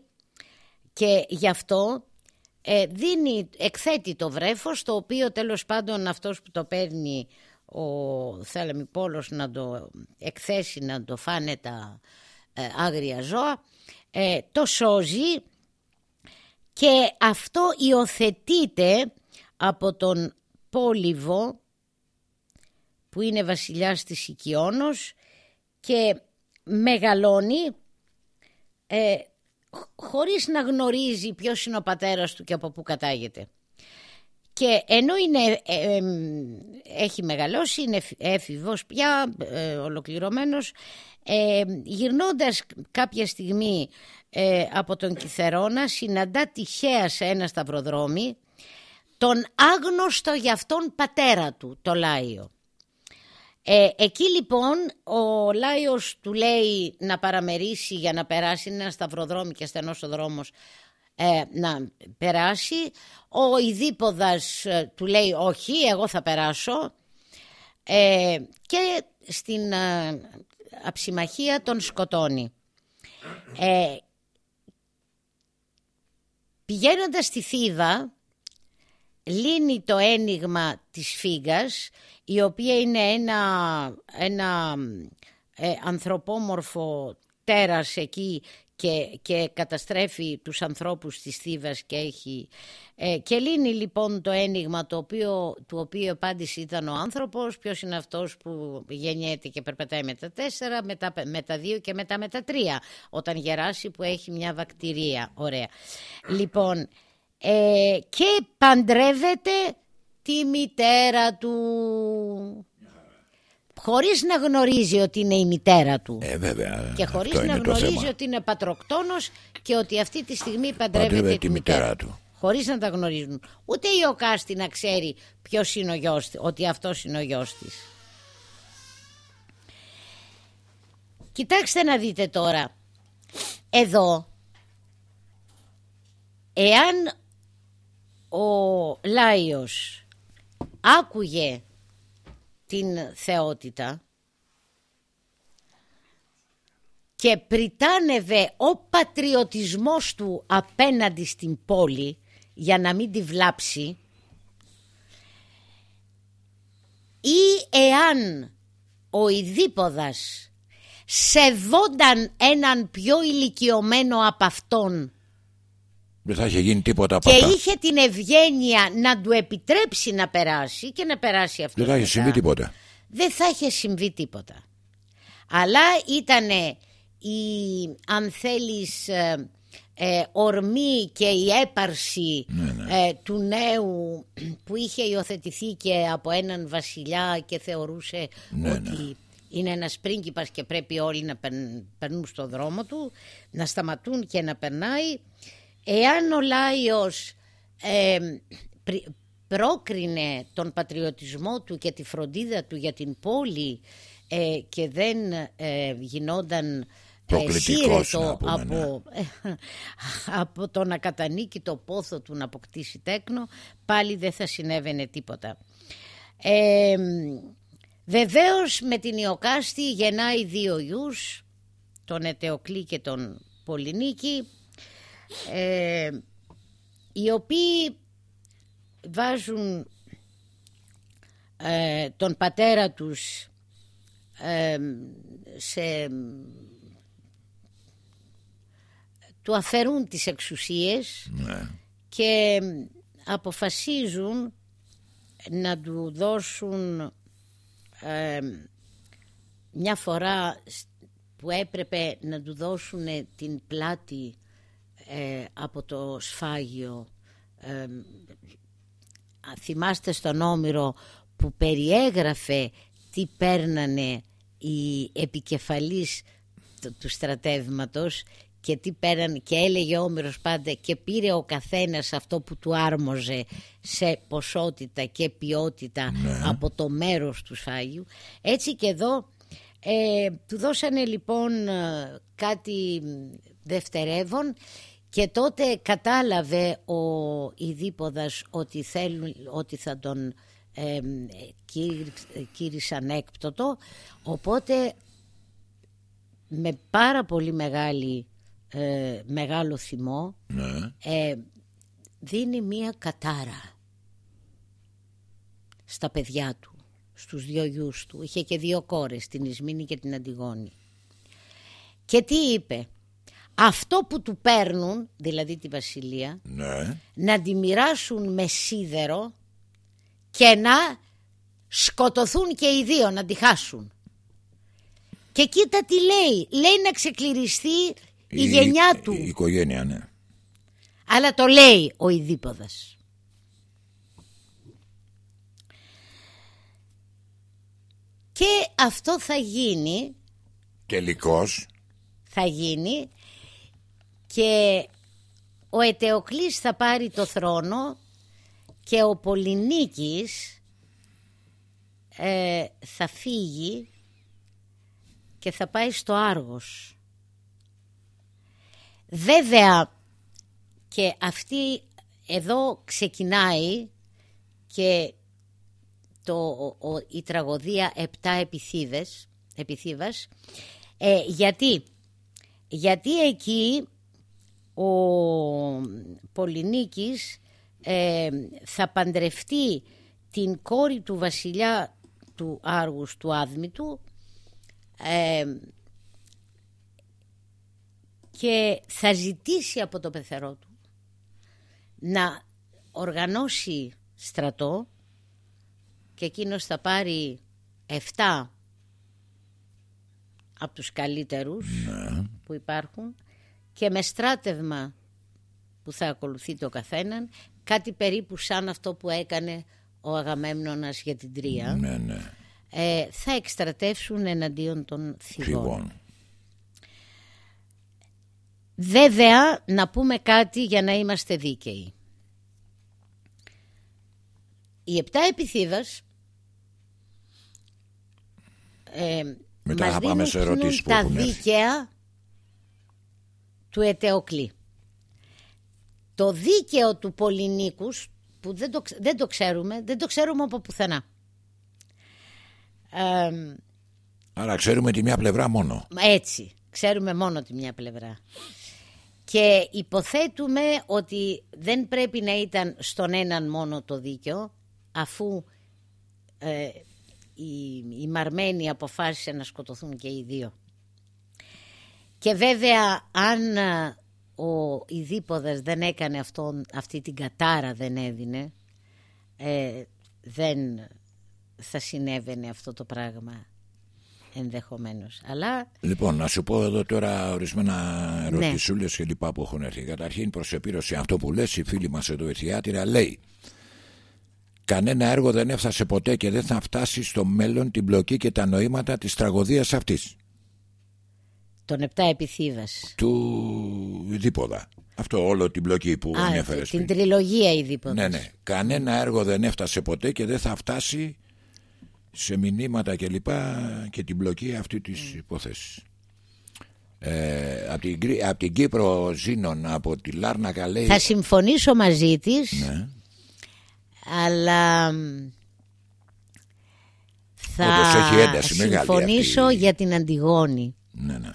και γι' αυτό ε, δίνει, εκθέτει το βρέφος, το οποίο τέλος πάντων αυτός που το παίρνει ο Θέλαμι Πόλος να το εκθέσει, να το φάνε τα ε, άγρια ζώα, ε, το σώζει και αυτό υιοθετείται από τον Πόλιβο που είναι βασιλιάς της Οικιώνος και μεγαλώνει ε, χ- χωρίς να γνωρίζει ποιος είναι ο πατέρας του και από πού κατάγεται. Και ενώ είναι, ε, εμ, έχει μεγαλώσει, είναι εφ- έφηβος πια, ε, ολοκληρωμένος, ε, γυρνώντας κάποια στιγμή ε, από τον Κιθερώνα, συναντά τυχαία σε ένα σταυροδρόμι τον άγνωστο για αυτόν πατέρα του, το Λάιο. Ε, εκεί λοιπόν ο Λάιος του λέει να παραμερίσει για να περάσει είναι ένα σταυροδρόμι και στενός ο δρόμος ε, να περάσει. Ο Ιδίποδας ε, του λέει όχι εγώ θα περάσω ε, και στην ε, αψιμαχία τον σκοτώνει. Ε, πηγαίνοντας στη Θήβα λύνει το ένιγμα της φύγας η οποία είναι ένα, ένα ε, ανθρωπόμορφο τέρας εκεί και, και καταστρέφει τους ανθρώπους της Θήβας και έχει ε, και λύνει λοιπόν το ένιγμα το οποίο, του οποίου απάντηση ήταν ο άνθρωπος ποιος είναι αυτός που γεννιέται και περπατάει με τα τέσσερα με τα, με τα δύο και μετά με τα τρία όταν γεράσει που έχει μια βακτηρία. Ωραία. Λοιπόν ε, και παντρεύεται τη μητέρα του χωρίς να γνωρίζει ότι είναι η μητέρα του Ε, βέβαια. και χωρίς αυτό να είναι το γνωρίζει θέμα. ότι είναι πατροκτόνος και ότι αυτή τη στιγμή παντρεύεται, Παντρεύεται τη μητέρα του. Χωρίς να τα γνωρίζουν. Ούτε η Οκάστη να ξέρει ποιος είναι ο γιος της, ότι αυτός είναι ο γιος της. Κοιτάξτε να δείτε τώρα. Εδώ, εάν ο Λάιος άκουγε την θεότητα και πριτάνευε ο πατριωτισμός του απέναντι στην πόλη για να μην τη βλάψει ή εάν ο Ιδίποδας σεβόταν έναν πιο ηλικιωμένο από αυτόν Δεν θα είχε γίνει τίποτα από και αυτά. είχε την ευγένεια να του επιτρέψει να περάσει και να περάσει αυτό Δεν θα είχε συμβεί τίποτα. δεν θα είχε συμβεί τίποτα. Αλλά ήταν η, αν θέλεις, ε, ε, ορμή και η έπαρση Ναι, ε, του νέου που είχε υιοθετηθεί και από έναν βασιλιά και θεωρούσε Ναι, ότι είναι ένας πρίγκιπας και πρέπει όλοι να περν- περνούν στο δρόμο του, να σταματούν και να περνάει. Εάν ο Λάιος ε, πρι- πρόκρινε τον πατριωτισμό του και τη φροντίδα του για την πόλη ε, και δεν ε, γινόταν ε, Προκλητικός, σύρετο να πούμε, ναι. από, από το να κατανίκει το πόθο του να αποκτήσει τέκνο πάλι δεν θα συνέβαινε τίποτα. Ε, βεβαίως με την Ιωκάστη γεννάει δύο γιους τον Ετεοκλή και τον Πολυνίκη ε, οι οποίοι βάζουν ε, τον πατέρα τους ε, σε του αφαιρούν τις εξουσίες Ναι. και αποφασίζουν να του δώσουν ε, μια φορά σ- που έπρεπε να του δώσουν την πλάτη ε, από το σφάγιο ε, α, θυμάστε στον Όμηρο που περιέγραφε τι παίρνανε οι επικεφαλής του, του στρατεύματος και τι πέραν και έλεγε ο Όμηρος πάντα και πήρε ο καθένας αυτό που του άρμοζε σε ποσότητα και ποιότητα από το μέρος του σφάγιου. Έτσι και εδώ ε, του δώσανε λοιπόν ε, κάτι δευτερεύον Και τότε κατάλαβε ο Ιδίποδας ότι, θέλουν, ότι θα τον ε, κήρυξ- κήρυσαν έκπτωτο, οπότε με πάρα πολύ μεγάλη, ε, μεγάλο θυμό Ναι. ε, δίνει μία κατάρα στα παιδιά του, στους δυο γιους του. Είχε και δύο κόρες, την Ισμήνη και την Αντιγόνη. Και τι είπε, αυτό που του παίρνουν, δηλαδή τη Βασιλεία, Ναι. να τη μοιράσουν με σίδερο και να σκοτωθούν και οι δύο, να τη χάσουν. Και κοίτα τι λέει, λέει να ξεκληριστεί η, γενιά του. Η, η οικογένεια, ναι. Αλλά το λέει ο Ιδίποδας. Και αυτό θα γίνει, Τελικώς, θα γίνει και ο Ετεοκλής θα πάρει το θρόνο και ο Πολυνίκης ε, θα φύγει και θα πάει στο Άργος. Βέβαια και αυτή εδώ ξεκινάει και το, ο- ο- η τραγωδία «Επτά επιθύβες, επιθύβας» ε, γιατί, γιατί εκεί ο Πολυνίκης ε, θα παντρευτεί την κόρη του βασιλιά του Άργους του Άδμητου ε, και θα ζητήσει από το πεθερό του να οργανώσει στρατό και εκείνος θα πάρει 7 από τους καλύτερους που υπάρχουν και με στράτευμα που θα ακολουθεί το καθέναν κάτι περίπου σαν αυτό που έκανε ο Αγαμέμνονας για την Τρία ναι, ναι. ε, θα εκστρατεύσουν εναντίον των θυγών. Θυγών. Βέβαια, να πούμε κάτι για να είμαστε δίκαιοι. Οι επτά επιθύβας ε, Μετά μας θα πάμε δίνουν σε ποιοι ερωτήσεις είναι που τα έχουν έρθει. δίκαια του Ετεοκλή. Το δίκαιο του Πολυνίκους που δεν το, ξε- δεν το ξέρουμε, δεν το ξέρουμε από πουθενά. Ε, Άρα ξέρουμε τη μια πλευρά μόνο. Μα Έτσι, ξέρουμε μόνο τη μια πλευρά. Και υποθέτουμε ότι δεν πρέπει να ήταν στον έναν μόνο το δίκαιο, αφού ε, η, η Μαρμένη αποφάσισε να σκοτωθούν και οι δύο. Και βέβαια αν ε, ο Ιδίποδας δεν έκανε αυτόν, αυτή την κατάρα δεν έδινε, ε, δεν θα συνέβαινε αυτό το πράγμα ενδεχομένως. Αλλά Λοιπόν, να σου πω εδώ τώρα ορισμένα Ναι. ερωτησούλες και λοιπά που έχουν έρθει. Καταρχήν, προς επίρρωση αυτό που λες, η φίλη μας εδώ η Θιάτυρα λέει Κανένα έργο δεν έφτασε ποτέ και δεν θα φτάσει στο μέλλον την πλοκή και τα νοήματα της τραγωδίας αυτής τον επτά επιθύβας. του Δίποδα. Αυτό όλο την πλοκή που Α, ανέφερες την πριν. τριλογία Ιδίποδας. Ναι, ναι. Κανένα έργο δεν έφτασε ποτέ και δεν θα φτάσει σε μηνύματα και λοιπά και την πλοκή αυτή της υπόθεσης. Ε, από, την, Κρή- απ' την Κύπρο Ζήνων από τη Λάρνακα λέει Θα συμφωνήσω μαζί της, ναι, αλλά μ, θα Όντως έχει ένταση μεγάλη συμφωνήσω αυτή. για την Αντιγόνη. ναι, ναι.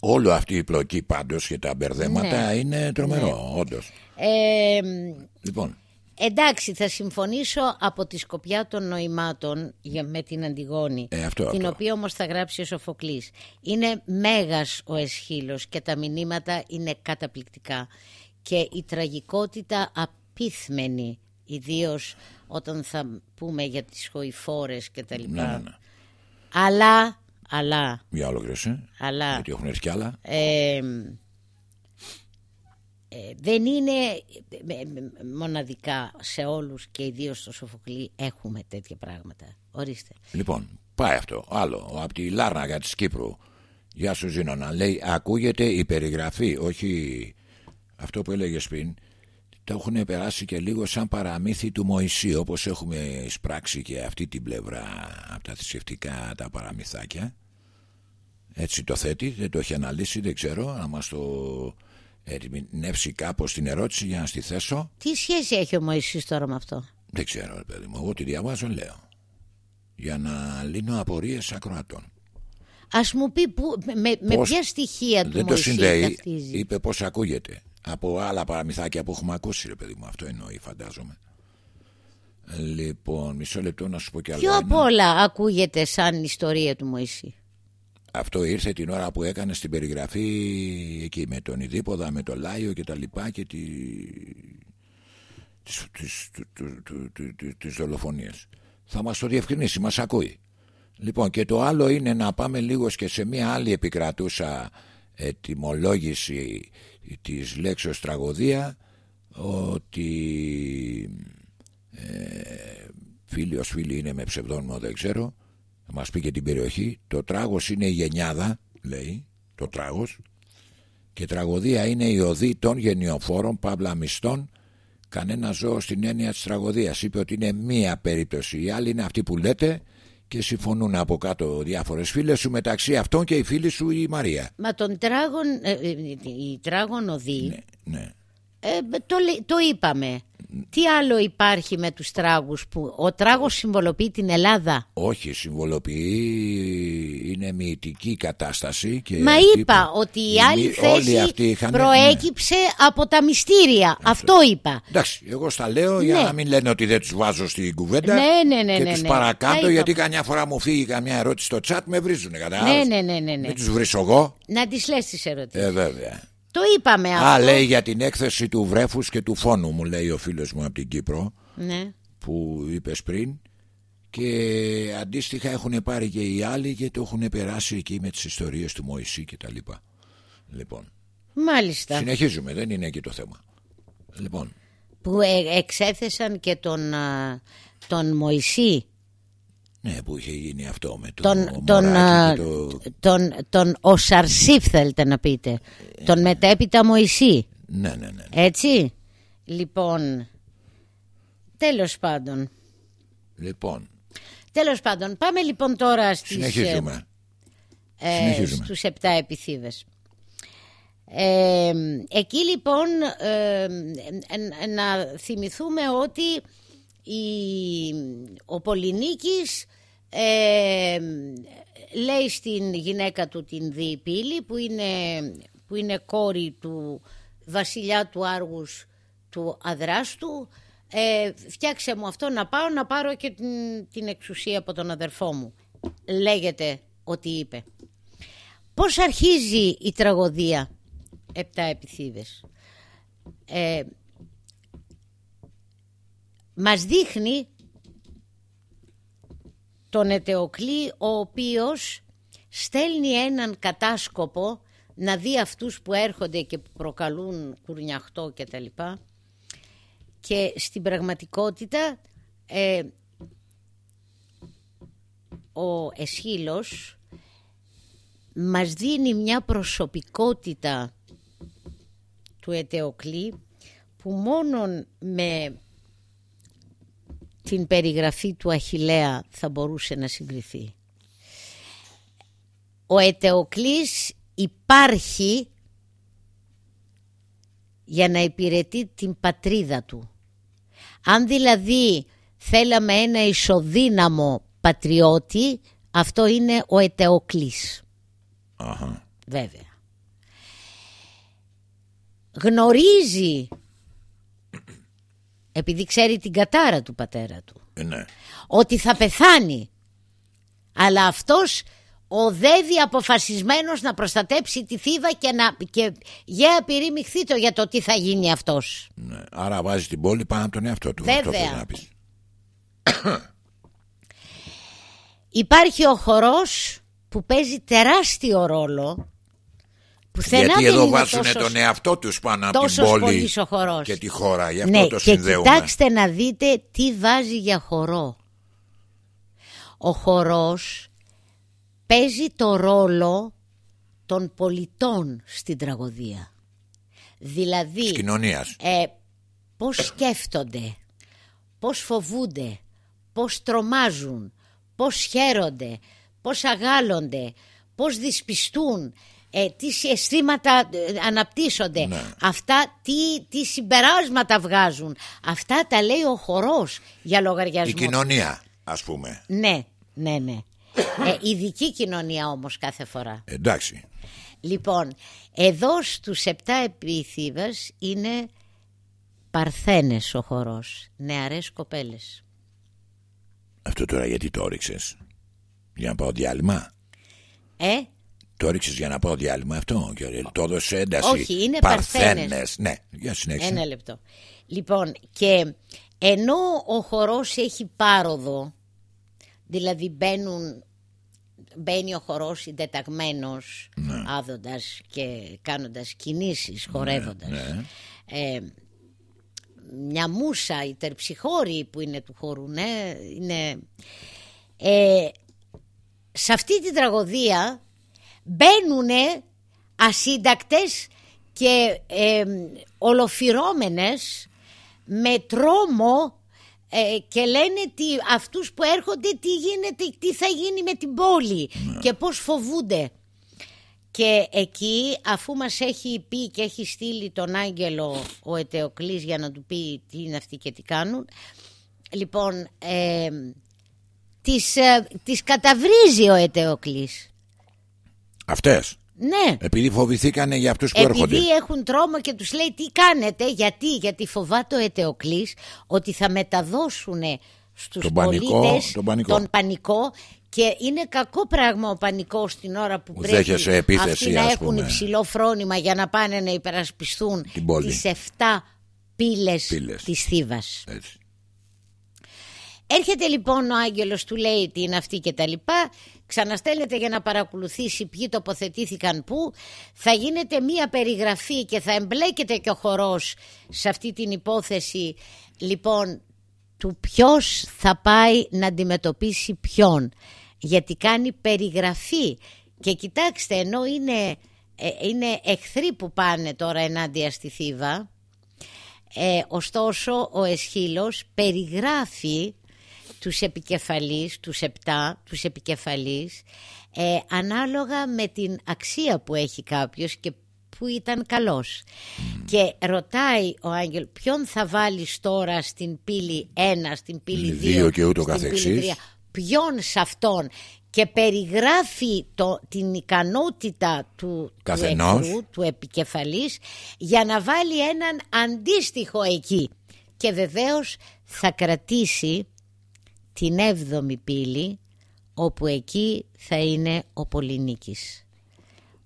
Όλο αυτή η πλοκή πάντως και τα μπερδέματα Ναι. είναι τρομερό όντως. Ε, μ, Λοιπόν, εντάξει, θα συμφωνήσω από τη σκοπιά των νοημάτων για, με την Αντιγόνη, Ε, αυτό, την αυτό. οποία όμως θα γράψει ο Σοφοκλής. Είναι μέγας ο Εσχύλος και τα μηνύματα είναι καταπληκτικά και η τραγικότητα απίθμενη, ιδίως όταν θα πούμε για τις χοηφόρες και τα λοιπά. ναι, ναι, ναι. Αλλά, αλλά, Για ολόκληρωσε. αλλά, Γιατί έχουν έρθει κι άλλα. ε, ε, δεν είναι ε, ε, ε, μοναδικά σε όλους και ιδίως στο Σοφοκλή έχουμε τέτοια πράγματα. Ορίστε. Λοιπόν, πάει αυτό. Άλλο. Από τη Λάρνακα της Κύπρου. Γεια σου Ζήνονα. Λέει, ακούγεται η περιγραφή, όχι αυτό που έλεγες πριν. Το έχουν περάσει και λίγο σαν παραμύθι του Μωυσή, όπως έχουμε εισπράξει και αυτή την πλευρά από τα θρησκευτικά τα παραμυθάκια. Έτσι το θέτει, δεν το έχει αναλύσει, δεν ξέρω. Να μας το ερμηνεύσει κάπως την ερώτηση για να στη θέσω. Τι σχέση έχει ο Μωυσής τώρα με αυτό; Δεν ξέρω, ρε παιδί μου. Εγώ τη διαβάζω, λέω. Για να λύνω απορίες ακροατών. Ας μου πει που, με, με Πώς- ποια στοιχεία του Δεν το Μωυσή συνδέει. ταυτίζει; Είπε πώς ακούγεται. Από άλλα παραμυθάκια που έχουμε ακούσει, ρε παιδί μου. Αυτό εννοεί, φαντάζομαι. Λοιπόν, μισό λεπτό να σου πω κι άλλο. Ποιο ένα. απ' όλα ακούγεται σαν ιστορία του Μωυσή. Αυτό ήρθε την ώρα που έκανε στην περιγραφή εκεί με τον Ιδίποδα, με τον Λάιο και τα λοιπά και τη... τις, τις, του- του- του- του- του- τις δολοφονίες. Θα μας το διευκρινίσει, μας ακούει. Λοιπόν και το άλλο είναι να πάμε λίγο και σε μια άλλη επικρατούσα ετυμολόγηση της λέξεως τραγωδία ότι ε, φίλοι ως φίλοι είναι με ψευδόνυμο δεν ξέρω θα μας πει και την περιοχή. Το τράγος είναι η γενιάδα λέει το τράγος. Και τραγωδία είναι η οδή των γενιοφόρων παύλα μισθών. Κανένα ζώο στην έννοια της τραγωδίας. Είπε ότι είναι μία περίπτωση. Η άλλη είναι αυτή που λέτε και συμφωνούν από κάτω διάφορες φίλες σου μεταξύ αυτών και η φίλη σου η Μαρία Μα τον τράγον, ε, ε, η τράγον οδή, ναι. ε, το, λέ- το είπαμε. Τι άλλο υπάρχει με τους τράγους που ο τράγος συμβολοποιεί την Ελλάδα; όχι συμβολοποιεί είναι μυητική κατάσταση και Μα αυτή είπα που- ότι η οι άλλη μυ- όλοι θέση αυτοί είχαν- ναι. προέκυψε από τα μυστήρια. Αυτό είπα. Εντάξει, εγώ στα λέω για Ναι. να μην λένε ότι δεν τους βάζω στην κουβέντα. Ναι, ναι, ναι, Και ναι, τους ναι. παρακάτω Τα γιατί είπα. καμιά φορά μου φύγει καμιά ερώτηση στο chat με βρίζουν. Ναι, ναι, ναι, ναι, ναι. Δεν τους βρίσω εγώ. Να τις λες τις ερωτήσεις. Ε, βέβαια. Το είπαμε αυτό. Α, λέει για την έκθεση του βρέφους και του φόνου, μου λέει ο φίλος μου από την Κύπρο Ναι. που είπες πριν. Και αντίστοιχα έχουν πάρει και οι άλλοι και το έχουν περάσει εκεί με τις ιστορίες του Μωυσή και τα λοιπά. Λοιπόν, Μάλιστα. συνεχίζουμε, δεν είναι εκεί το θέμα. Λοιπόν, Που ε, εξέθεσαν και τον, α, τον Μωυσή. Ναι, που είχε γίνει αυτό με το Τον, τον, μωράκι α, και το... τον, τον Οσαρσίφ θέλετε να πείτε. Τον μετέπειτα Μωυσή. Ναι, ναι, ναι. Έτσι. Λοιπόν, τέλος πάντων. Λοιπόν, Τέλος πάντων, πάμε λοιπόν τώρα στις, συνεχίζουμε. ε, συνεχίζουμε. στους επτά επιθύβες. Ε, εκεί λοιπόν ε, ε, να θυμηθούμε ότι η, ο Πολυνίκης ε, λέει στην γυναίκα του την Διπύλη που είναι, που είναι κόρη του βασιλιά του Άργους του αδράστου ε, φτιάξε μου αυτό να πάω να πάρω και την, την εξουσία από τον αδερφό μου λέγεται ότι είπε. Πώς αρχίζει η τραγωδία; Επτά επιθύδες. Ε, Μας δείχνει τον Ετεοκλή ο οποίος στέλνει έναν κατάσκοπο να δει αυτούς που έρχονται και που προκαλούν κουρνιαχτό και τα λοιπά. Και στην πραγματικότητα ε, ο Εσχύλος μας δίνει μια προσωπικότητα του Ετεοκλή που μόνον με την περιγραφή του Αχιλέα θα μπορούσε να συγκριθεί. Ο Ετεοκλής υπάρχει για να υπηρετεί την πατρίδα του. Αν δηλαδή θέλαμε ένα ισοδύναμο πατριώτη, αυτό είναι ο Ετεοκλής. Αχα. Βέβαια. Γνωρίζει, επειδή ξέρει την κατάρα του πατέρα του, Ε, ναι. ότι θα πεθάνει. Αλλά αυτός οδεύει αποφασισμένος να προστατέψει τη θύβα και, να, και γέα πυρήμιχθεί το για το τι θα γίνει αυτός. ναι. Άρα βάζει την πόλη πάνω από τον εαυτό του. Αυτό Βέβαια. θες να πεις. Υπάρχει ο χορός που παίζει τεράστιο ρόλο πουθενά Γιατί δεν εδώ είναι βάζουν τόσο τον εαυτό τους πάνω από την τόσο πόλη πολύ ο χορός. και τη χώρα. Γι' αυτό ναι, το και συνδέουμε. κοιτάξτε να δείτε τι βάζει για χορό. Ο χορός παίζει το ρόλο των πολιτών στην τραγωδία. Δηλαδή, Της κοινωνίας. ε, πώς σκέφτονται, πώς φοβούνται, πώς τρομάζουν, πώς χαίρονται, πώς αγάλλονται, πώς δυσπιστούν, ε, τι αισθήματα ε, αναπτύσσονται, Ναι. αυτά τι, τι συμπεράσματα βγάζουν. Αυτά τα λέει ο χορός για Η λογαριασμό. κοινωνία, ας πούμε. Ναι, ναι, ναι. Ε, ειδική κοινωνία όμως κάθε φορά. Εντάξει. Λοιπόν, εδώ στους επτά επίθυβας είναι παρθένες ο χορός, νεαρές κοπέλες. Αυτό τώρα γιατί το έριξες. Για να πάω διάλειμμα; Ε, Το έριξες για να πάω διάλειμμα αυτό. Και το έδωσε ένταση. Όχι, είναι παρθένες. Ναι, για συνέχισε. ένα λεπτό. Λοιπόν, και ενώ ο χορός έχει πάροδο, δηλαδή μπαίνουν, μπαίνει ο χορός συντεταγμένος, Ναι. άδοντας και κάνοντας κινήσεις, χορεύοντας. ναι. Ε, μια μουσα, η τερψιχώρη που είναι του χορού, ναι, είναι... Ε, σε αυτή την τραγωδία μπαίνουν ασύντακτες και ε, ολοφυρώμενες με τρόμο ε, και λένε τι, αυτούς που έρχονται τι γίνεται, τι θα γίνει με την πόλη και πώς φοβούνται. Και εκεί αφού μας έχει πει και έχει στείλει τον άγγελο ο Ετεοκλής για να του πει τι είναι αυτοί και τι κάνουν Λοιπόν ε, τις, ε, τις καταβρίζει ο Ετεοκλής Αυτές; Ναι Επειδή φοβηθήκανε για αυτούς που έρχονται. επειδή έχουν τρόμο και τους λέει τι κάνετε Γιατί, γιατί φοβάται ο Ετεοκλής ότι θα μεταδώσουν στους Τον πανικό, πολίτες τον πανικό. τον πανικό και είναι κακό πράγμα ο πανικός την ώρα που Που πρέπει δέχεσαι επίθεση, αυτοί να ας έχουν πούμε. υψηλό φρόνημα για να πάνε να υπερασπιστούν Την πόλη. τις 7 πύλες, Πύλες. της Θήβας. Έτσι. Έρχεται λοιπόν ο άγγελος του λέει τι είναι αυτή και τα λοιπά. Ξαναστέλνεται για να παρακολουθήσει ποιοι τοποθετήθηκαν πού. Θα γίνεται μία περιγραφή και θα εμπλέκεται και ο χορός σε αυτή την υπόθεση Λοιπόν του ποιος θα πάει να αντιμετωπίσει ποιον. Γιατί κάνει περιγραφή. Και κοιτάξτε ενώ είναι, ε, είναι εχθροί που πάνε τώρα ενάντια στη Θήβα ε, ωστόσο ο Εσχύλος περιγράφει τους επικεφαλείς, τους επτά, τους επικεφαλείς ε, ανάλογα με την αξία που έχει κάποιος και που ήταν καλός. Και ρωτάει ο Άγγελ ποιον θα βάλεις τώρα στην πύλη 1, στην πύλη 2 Δύο και ούτω στην καθεξής. πύλη τρία. Ποιον σε αυτόν; Και περιγράφει το, την ικανότητα του, Καθενός. του εχθρού, του επικεφαλής για να βάλει έναν αντίστοιχο εκεί και βεβαίως θα κρατήσει την έβδομη πύλη όπου εκεί θα είναι ο Πολυνίκης.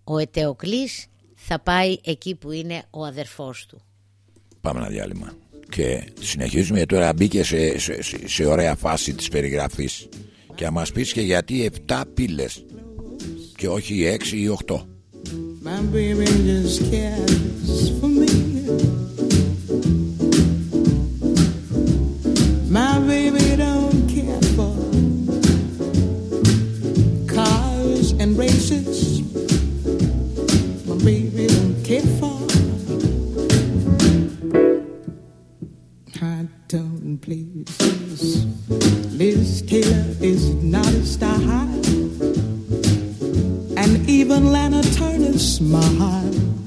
Ο Ετεοκλής θα πάει εκεί που είναι ο αδερφός του. Πάμε ένα διάλειμμα. Και συνεχίζουμε τώρα μπήκε σε, σε, σε, σε ωραία φάση της περιγραφής και να μας πεις και γιατί 7 πύλες και όχι 6 ή 8 My baby just cares for me. Places. Liz Taylor is not a star and even Lana Turner's smile.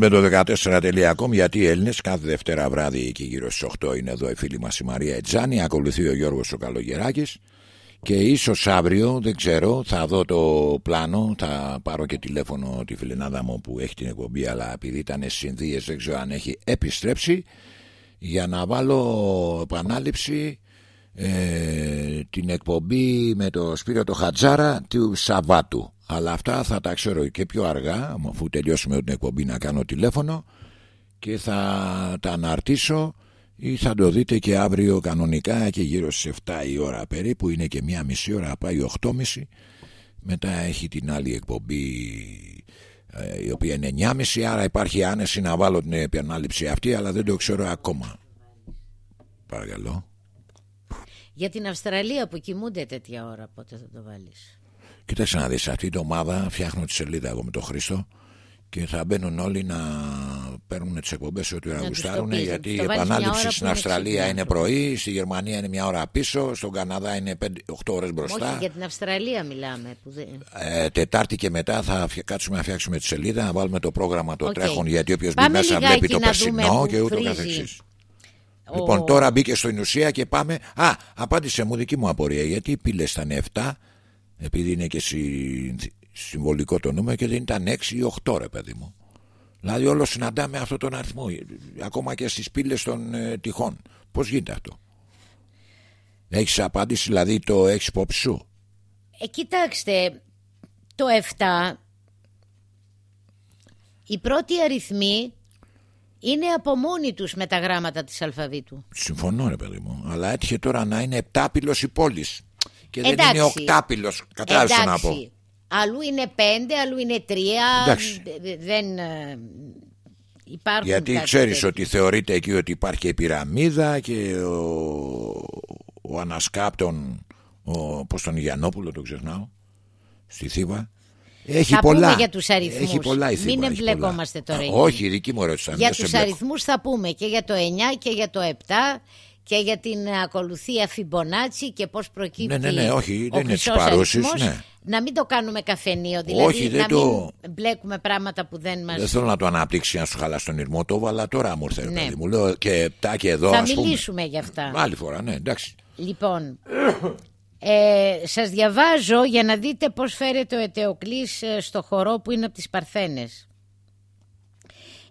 Εδώ είμαστε, albedo14.com γιατί οι Έλληνες κάθε Δευτέρα βράδυ εκεί γύρω στις 8 είναι εδώ η φίλη μας η Μαρία Ετζάνη, ακολουθεί ο Γιώργος ο Καλογεράκης και ίσως αύριο, δεν ξέρω, θα δω το πλάνο, θα πάρω και τηλέφωνο τη φιλενάδα μου που έχει την εκπομπή αλλά επειδή ήταν συνδύες δεν ξέρω αν έχει επιστρέψει για να βάλω επανάληψη ε, την εκπομπή με το Σπύριο το Χατζάρα του Σαββάτου. Αλλά αυτά θα τα ξέρω και πιο αργά, αφού τελειώσουμε την εκπομπή να κάνω τηλέφωνο και θα τα αναρτήσω ή θα το δείτε και αύριο κανονικά και γύρω στις 7 η ώρα περίπου, είναι και μία μισή ώρα, πάει 8.30 μετά έχει την άλλη εκπομπή ε, η οποία είναι 9.30 άρα υπάρχει άνεση να βάλω την επανάληψη αυτή αλλά δεν το ξέρω ακόμα παρακαλώ Για την Αυστραλία που κοιμούνται τέτοια ώρα, πότε θα το βάλεις; Κοίταξε να δεις αυτή την ομάδα φτιάχνω τη σελίδα εγώ με τον Χρήστο και θα μπαίνουν όλοι να παίρνουν τις εκπομπές ό,τι ώρα τους γουστάρουν το πεις, γιατί θα η το βάλεις μια ώρα επανάληψη που στην είναι Αυστραλία ξύπνοι είναι άνθρωποι. πρωί στη Γερμανία είναι μια ώρα πίσω στον Καναδά είναι 5, 8 ώρες μπροστά Όχι, για την Αυστραλία μιλάμε. Που δεν... Ε, Τετάρτη και μετά θα φτια- κάτσουμε να φτιάξουμε τη σελίδα, να βάλουμε το πρόγραμμα το Οκ. τρέχον γιατί όποιος μπει Πάμε μέσα λιγάκι βλέπει το να δούμε περσινό που και ούτω βρίζει καθεξής. ο- Λοιπόν, τώρα μπήκε στην ουσία και πάμε. Α, απάντησε μου δική μου απορία. Γιατί οι πύλες ήταν 7, επειδή είναι και συ- συμβολικό το νούμερο και δεν ήταν 6 ή 8, ρε παιδί μου. Δηλαδή, όλο συναντάμε αυτόν τον αριθμό, ε, ακόμα και στις πύλες των ε, τυχών. Πώς γίνεται αυτό, Έχεις απάντηση, δηλαδή το έχεις υπόψη σου; Ε, κοιτάξτε, το 7, οι πρώτοι αριθμοί είναι από μόνοι τους με τα γράμματα της αλφαβήτου. Συμφωνώ, ρε παιδί μου. Αλλά έτυχε τώρα να είναι επτάπυλος η πόλης. Και δεν Εντάξει. είναι οκτάπυλο. Κατάλαβε να πω. Εντάξει, αλλού είναι πέντε, αλλού είναι τρία. Εντάξει. Δε- Δεν ε, υπάρχουν Γιατί κάτι ξέρεις τέτοιο. ότι θεωρείται εκεί ότι υπάρχει και η πυραμίδα και ο, ο ανασκάπτων, ο, πώς τον Γιαννόπουλο το ξεχνάω, στη Θήβα. Έχει Θα πολλά. πούμε για τους αριθμούς. Έχει πολλά η Μην Θήβα, έχει εμπλεκόμαστε πολλά. τώρα Α, εκεί. Όχι, η δική μου ερώτηση ήταν. Για δεν σε τους μπλέκω. αριθμούς θα πούμε και για το 9 και για το 7 και για την ακολουθία Φιμπονάτσι και πώς προκύπτει Ναι, ναι, ναι, όχι, ο δεν είναι της χρυσός παρούσης, αριθμός. ναι. Να μην το κάνουμε καφενείο, δηλαδή Όχι, δεν να το- μην μπλέκουμε πράγματα που δεν μας... Δεν θέλω να το αναπτύξει να σου χαλάσει τον ήρμό το, αλλά τώρα μου ήρθε. ρε Ναι. παιδί Μου λέω και επτά και εδώ. θα ας πούμε. μιλήσουμε για αυτά. Άλλη φορά, ναι, εντάξει. Λοιπόν, ε, σας διαβάζω για να δείτε πώς φέρεται ο Ετεοκλής ε, στο χορό που είναι από τις Παρθένες.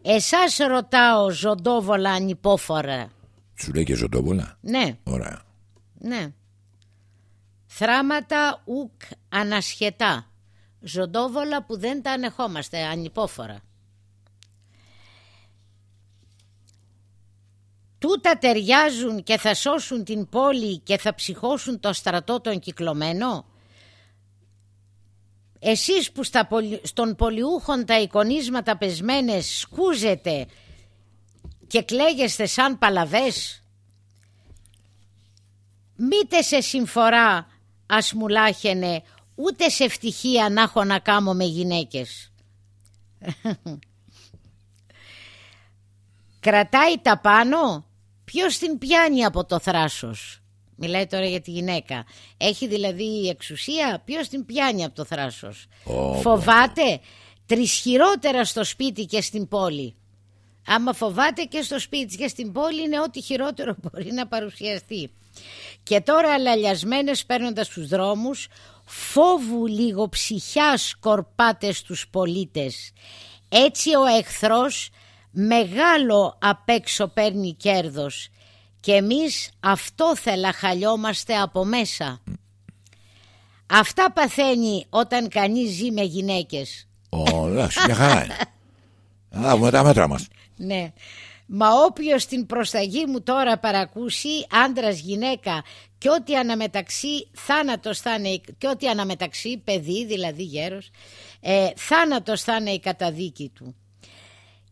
Εσάς ρωτάω ζωντόβολα ανυπόφορα. Σου λέει και ζωντόβολα. Ναι, Ωραία. ναι. Θράματα ουκ ανασχετά. Ζωντόβολα που δεν τα ανεχόμαστε, ανυπόφορα. Τούτα ταιριάζουν και θα σώσουν την πόλη και θα ψυχώσουν το στρατό τον κυκλωμένο. Εσείς που στα πολι- στον πολιούχον τα εικονίσματα πεσμένες σκούζετε και κλαίγεστε σαν παλαβές. Μήτε σε συμφορά ας μου λάχαινε ούτε σε ευτυχία να έχω να κάμω με γυναίκες. Κρατάει τα πάνω, ποιος την πιάνει από το θράσος. Μιλάει τώρα για τη γυναίκα. Έχει δηλαδή εξουσία, ποιος την πιάνει από το θράσος. Ω, Φοβάται τρισχυρότερα στο σπίτι και στην πόλη. Άμα φοβάται και στο σπίτι και στην πόλη είναι ό,τι χειρότερο μπορεί να παρουσιαστεί. Και τώρα λαλιασμένες παίρνοντας τους δρόμους φόβου λίγο ψυχιά σκορπάτε στους πολίτες. Έτσι ο εχθρός μεγάλο απ' έξω παίρνει κέρδος και εμείς αυτό θέλα χαλιόμαστε από μέσα. Αυτά παθαίνει όταν κανείς ζει με γυναίκες. Ω, εντάξει, μια χαρά είναι. Να λάβουμε τα μέτρα μας. Ναι. Μα όποιος την προσταγή μου τώρα παρακούσει, άντρας, γυναίκα και ό,τι αναμεταξύ θάνατος θα είναι, και ό,τι αναμεταξύ, παιδί δηλαδή γέρος, ε, θάνατος θα είναι η καταδίκη του.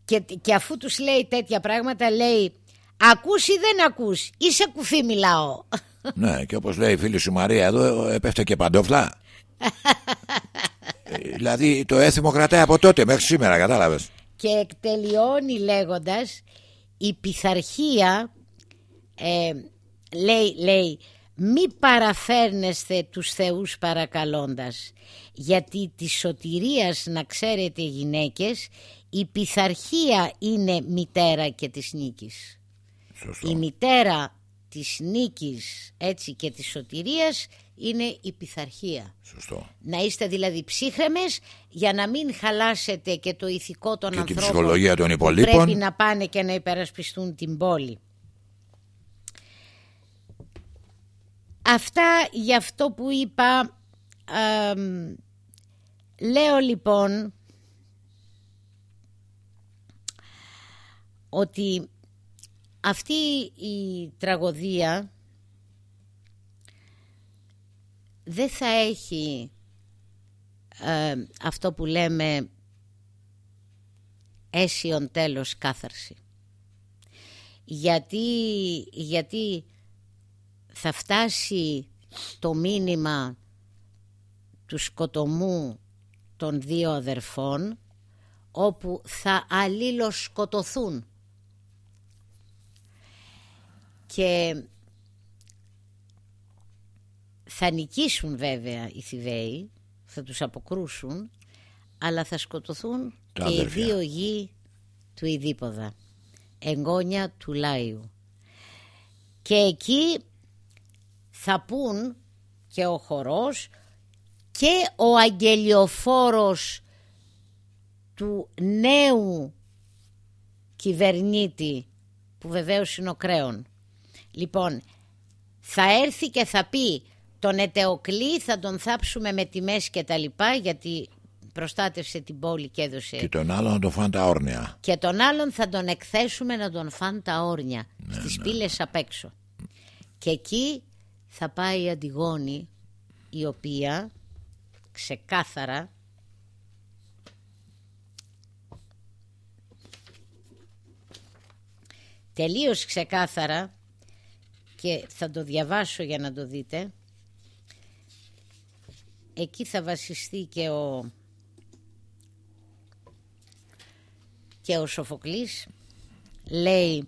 Και, και αφού τους λέει τέτοια πράγματα λέει «Ακούς ή δεν ακούς, είσαι κουφί μιλάω». Ναι, και όπως λέει η φίλη σου Μαρία εδώ, έπεφτε και παντόφλα. Ε, δηλαδή το έθιμο κρατάει από τότε μέχρι σήμερα, κατάλαβες. Και εκτελειώνει λέγοντας η πειθαρχία ε, λέει, λέει μη παραφέρνεστε τους θεούς παρακαλώντας γιατί της σωτηρίας να ξέρετε γυναίκες η πειθαρχία είναι μητέρα και της νίκης Σωστό. η μητέρα της νίκης έτσι και της σωτηρίας είναι η πειθαρχία Σωστό. να είστε δηλαδή ψύχρεμες για να μην χαλάσετε και το ηθικό των Και την ανθρώπων ψυχολογία των που υπολείπων. πρέπει να πάνε και να υπερασπιστούν την πόλη. Αυτά για αυτό που είπα. αμ, λέω λοιπόν ότι αυτή η τραγωδία δεν θα έχει ε, αυτό που λέμε αίσιον τέλος κάθαρση. Γιατί, γιατί θα φτάσει το μήνυμα του σκοτωμού των δύο αδερφών όπου θα αλλήλοσκοτωθούν και θα νικήσουν βέβαια οι Θηβαίοι, θα τους αποκρούσουν, αλλά θα σκοτωθούν Τα και οι αδέρφια. δύο γη του Ιδίποδα, εγγόνια του Λάιου. Και εκεί θα πούν και ο χορός και ο αγγελιοφόρος του νέου κυβερνήτη που βεβαίως είναι ο Κρέον. Λοιπόν, θα έρθει και θα πει τον Ετεοκλή θα τον θάψουμε με τιμές και τα λοιπά γιατί προστάτευσε την πόλη και έδωσε Και τον άλλο να το φάνε τα όρνια. και τον άλλον θα τον εκθέσουμε να τον φάνε τα όρνια στις πύλες απ' έξω. Και εκεί θα πάει η Αντιγόνη η οποία ξεκάθαρα τελείως ξεκάθαρα και θα το διαβάσω για να το δείτε εκεί θα βασιστεί και ο και ο Σοφοκλής λέει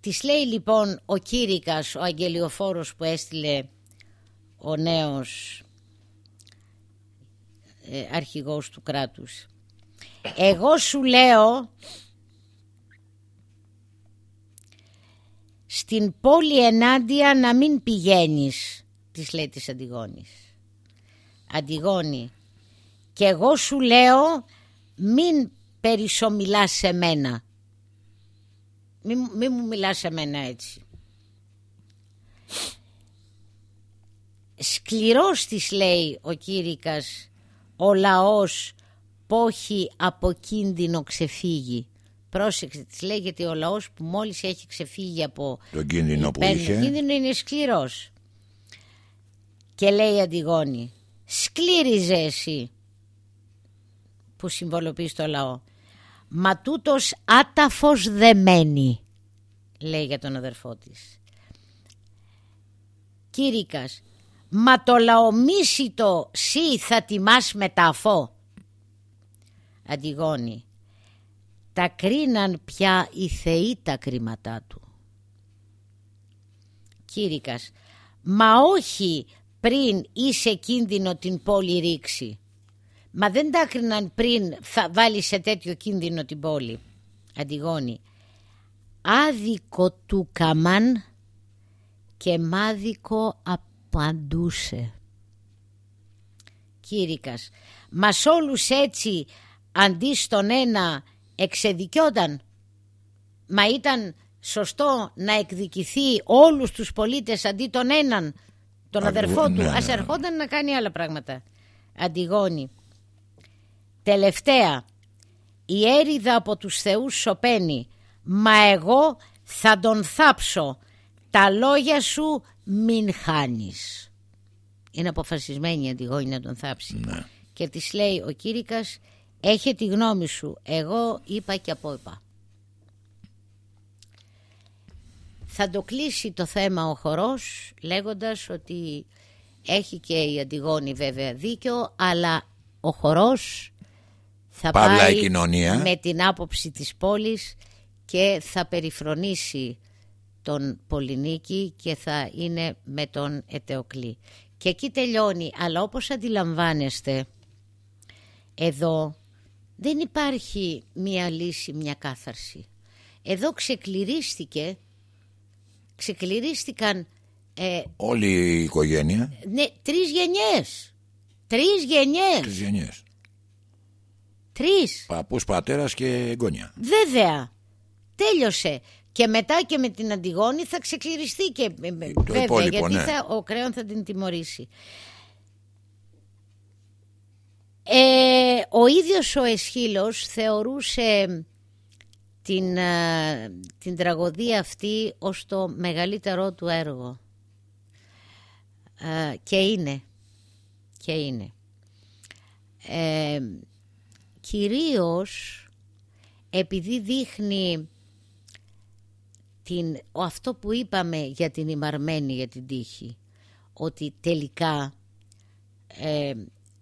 Της λέει λοιπόν ο Κήρυκας, ο αγγελιοφόρος που έστειλε ο νέος ε, αρχηγός του κράτους. Εγώ σου λέω στην πόλη ενάντια να μην πηγαίνεις, της λέει της Αντιγόνης. Αντιγόνη, και εγώ σου λέω μην περισσομιλάς σε μένα. Μην, μην μου μιλάς σε μένα έτσι. Σκληρός της λέει ο Κήρυκας ο λαός πόχει από κίνδυνο ξεφύγει. Πρόσεξε της λέει γιατί ο λαός που μόλις έχει ξεφύγει από Τον κίνδυνο που παίρνει είχε. κίνδυνο είναι σκληρός. Και λέει η Αντιγόνη σκλήριζε εσύ που συμβολοποιείς το λαό. Μα τούτος άταφος δεμένη λέει για τον αδερφό της. Κήρυκας Μα το λαομίσιτο σύ θα τιμάς με τα αφό. Αντιγόνη Τα κρίναν πια οι θεοί τα κρίματά του. Κήρυκας Μα όχι πριν είσαι κίνδυνο την πόλη ρίξει. Μα δεν τα κρίναν πριν θα βάλει σε τέτοιο κίνδυνο την πόλη. Αντιγόνη Άδικο του καμάν και μάδικο απαντούσε. Κήρυκας Μας όλους έτσι αντί στον ένα εξεδικιόταν. Μα ήταν σωστό να εκδικηθεί όλους τους πολίτες αντί τον έναν, τον Ακριβώς, αδερφό του. ναι, Ας ναι. ερχόταν να κάνει άλλα πράγματα. Αντιγόνη. Τελευταία. Η έρηδα από τους θεούς σωπαίνει. Μα εγώ θα τον θάψω. Τα λόγια σου μην χάνεις. Είναι αποφασισμένη η Αντιγόνη να τον θάψει. Ναι. Και της λέει ο Κήρυκας έχει τη γνώμη σου. Εγώ είπα και απόειπα. Θα το κλείσει το θέμα ο χορός λέγοντας ότι έχει και η Αντιγόνη βέβαια δίκιο αλλά ο χορός θα Παύλα η πάει κοινωνία. με την άποψη της πόλης και θα περιφρονήσει τον Πολυνίκη και θα είναι με τον Ετεοκλή. Και εκεί τελειώνει, αλλά όπως αντιλαμβάνεστε, εδώ δεν υπάρχει μία λύση, μία κάθαρση. Εδώ ξεκληρίστηκε, ξεκληρίστηκαν ε, Όλη η οικογένεια. ναι, τρεις γενιές. Τρεις γενιές. Τις γενιές. Τρεις. Παππούς, πατέρας και εγγόνια. Βέβαια. Τέλειωσε. Και μετά και με την Αντιγόνη θα ξεκληριστεί και ε, ε, βέβαια υπόλοιπο, γιατί ναι. θα, ο Κρέον θα την τιμωρήσει. Ε, ο ίδιος ο Εσχύλος θεωρούσε την, ε, την τραγωδία αυτή ως το μεγαλύτερό του έργο. Ε, και είναι. Και είναι. Ε, κυρίως επειδή δείχνει την, ο- αυτό που είπαμε για την ημαρμένη για την τύχη ότι τελικά ε,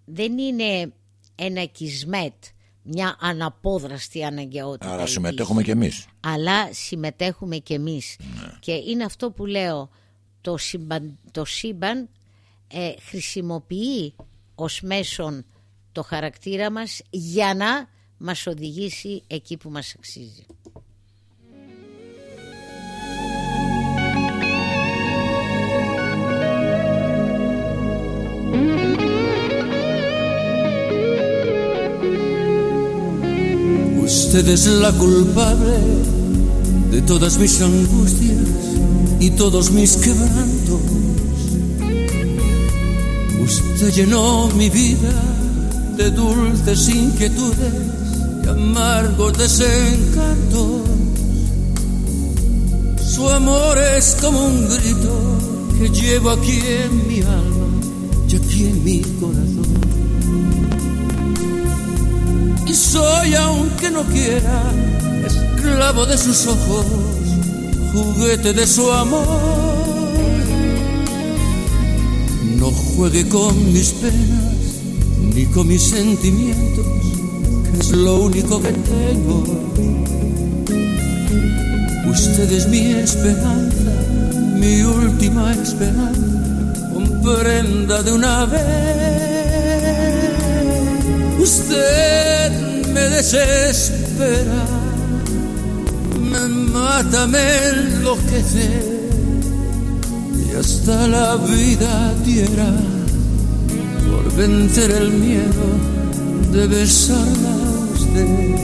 δεν είναι ένα κισμέτ μια αναπόδραστη αναγκαιότητα Άρα η συμμετέχουμε τύχη. κι εμείς. αλλά συμμετέχουμε κι εμείς Ναι. και είναι αυτό που λέω το σύμπαν, το σύμπαν ε, χρησιμοποιεί ως μέσον το χαρακτήρα μας για να μας οδηγήσει εκεί που μας αξίζει. Usted es la culpable de todas mis angustias y todos mis quebrantos. Usted llenó mi vida de dulces inquietudes y amargos desencantos. Su amor es como un grito que llevo aquí en mi alma y aquí en mi corazón. Soy, aunque no quiera, esclavo de sus ojos, juguete de su amor. No juegue con mis penas ni con mis sentimientos, que es lo único que tengo. Usted es mi esperanza, mi última esperanza, comprenda de una vez. Usted me desespera, me mata, me enloquece y hasta la vida diera por vencer el miedo de besarla a usted.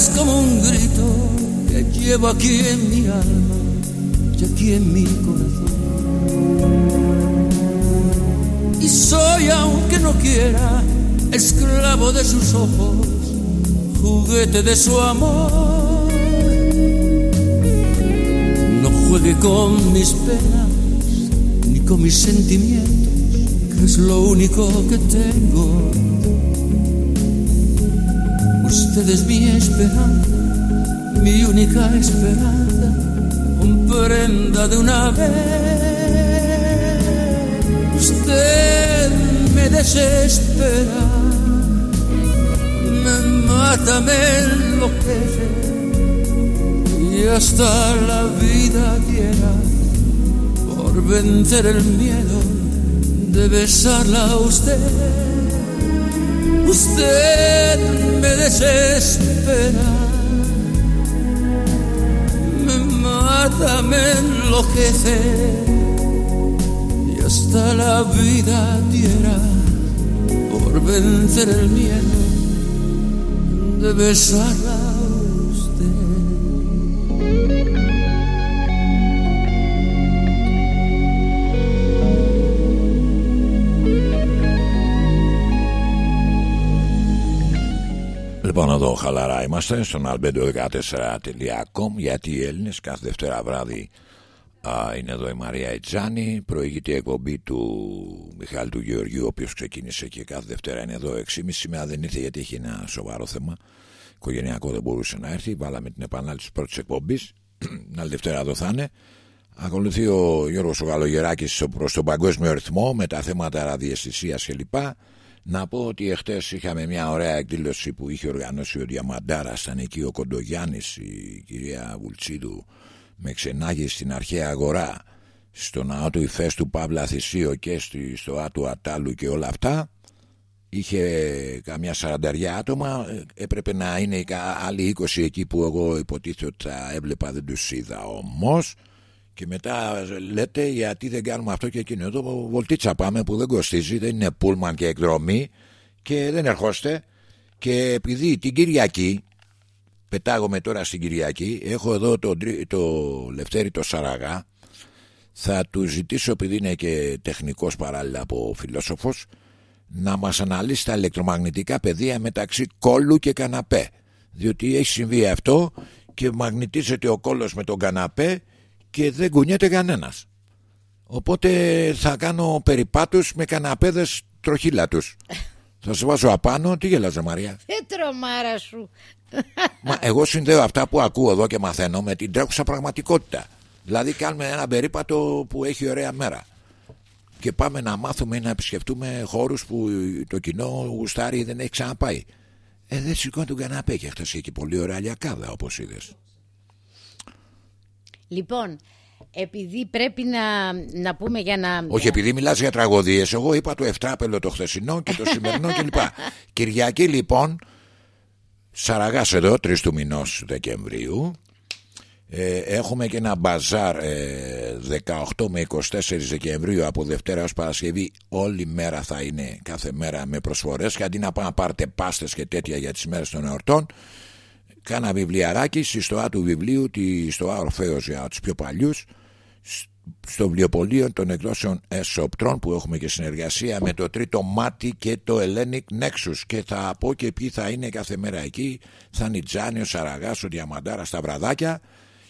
Es como un grito que llevo aquí en mi alma y aquí en mi corazón. Y soy, aunque no quiera, esclavo de sus ojos, juguete de su amor. No juegue con mis penas ni con mis sentimientos, que es lo único que tengo. Usted es mi esperanza, mi única esperanza. Comprenda de una vez. Usted me desespera, me mata, me enloquece y hasta la vida diera por vencer el miedo de besarla a usted. Usted me desespera, me mata, me enloquece y hasta la vida diera por vencer el miedo de besarla εδώ χαλαρά είμαστε στον albedo14.com γιατί οι Έλληνες κάθε Δευτέρα βράδυ α, είναι εδώ η Μαρία Ετζάνη, προηγείται η εκπομπή του Μιχάλη του Γεωργίου, ο οποίος ξεκίνησε και κάθε Δευτέρα είναι εδώ 6.30 σήμερα δεν ήρθε γιατί έχει ένα σοβαρό θέμα. Οικογενειακό δεν μπορούσε να έρθει. Βάλαμε την επανάληψη της πρώτης εκπομπής. Την άλλη Δευτέρα εδώ θα είναι. Ακολουθεί ο Γιώργος ο Γαλογεράκης προς τον παγκόσμιο ρυθμό με τα θέματα ραδιαισθησίας κλπ. Να πω ότι εχθές είχαμε μια ωραία εκδήλωση που είχε οργανώσει ο Διαμαντάρας, ήταν εκεί ο Κοντογιάννης, η κυρία Βουλτσίδου με ξενάγει στην αρχαία αγορά, στο ναό του Ιφές του Παύλα Θησίο και στη- στο Άτου Ατάλου και όλα αυτά. Είχε καμιά σαρανταριά άτομα, ε, έπρεπε να είναι οι κα- άλλοι 20 εκεί που εγώ υποτίθεται ότι τα έβλεπα, δεν τους είδα όμως. Και μετά λέτε γιατί δεν κάνουμε αυτό και εκείνο. Εδώ βολτίτσα πάμε που δεν κοστίζει, δεν είναι πούλμαν και εκδρομή και δεν ερχόστε. Και επειδή την Κυριακή, πετάγομαι τώρα στην Κυριακή, έχω εδώ το, το Λευτέρη το Σαραγά, θα του ζητήσω επειδή είναι και τεχνικός παράλληλα από φιλόσοφος, να μας αναλύσει τα ηλεκτρομαγνητικά πεδία μεταξύ κόλλου και καναπέ. Διότι έχει συμβεί αυτό και μαγνητίζεται ο κόλλος με τον καναπέ και δεν κουνιέται κανένας. Οπότε θα κάνω περιπάτους με καναπέδες τροχύλατους. θα σε βάζω απάνω. Τι γελάζε Μαρία; Ε, τρομάρα σου. Μα εγώ συνδέω αυτά που ακούω εδώ και μαθαίνω με την τρέχουσα πραγματικότητα. Δηλαδή κάνουμε ένα περίπατο που έχει ωραία μέρα. Και πάμε να μάθουμε ή να επισκεφτούμε χώρους που το κοινό γουστάρει δεν έχει ξαναπάει. Ε, δεν σηκώνει τον καναπέ και χτες είχε πολύ ωραία λιακάδα όπως είδες. Λοιπόν, επειδή πρέπει να, να πούμε για να... Όχι, επειδή μιλάς για τραγωδίες, εγώ είπα το εφτράπελο το χθεσινό και το σημερινό κλπ. Κυριακή λοιπόν, Σαραγάς εδώ, 3 του μηνός Δεκεμβρίου. Ε, έχουμε και ένα μπαζάρ ε, 18 με 24 Δεκεμβρίου από Δευτέρα ως Παρασκευή όλη μέρα θα είναι κάθε μέρα με προσφορές και αντί να πάτε να πάρετε πάστες και τέτοια για τις μέρες των εορτών κάνα βιβλιαράκι στη στοά του βιβλίου τη στοά Ορφέως για τους πιο παλιούς στο βιβλιοπωλείο των εκδόσεων Εσοπτρών που έχουμε και συνεργασία με το τρίτο μάτι και το Hellenic Nexus. Και θα πω και ποιοι θα είναι κάθε μέρα εκεί. Θα είναι η Τζάνι, ο Σαραγάς, ο Διαμαντάρα στα βραδάκια.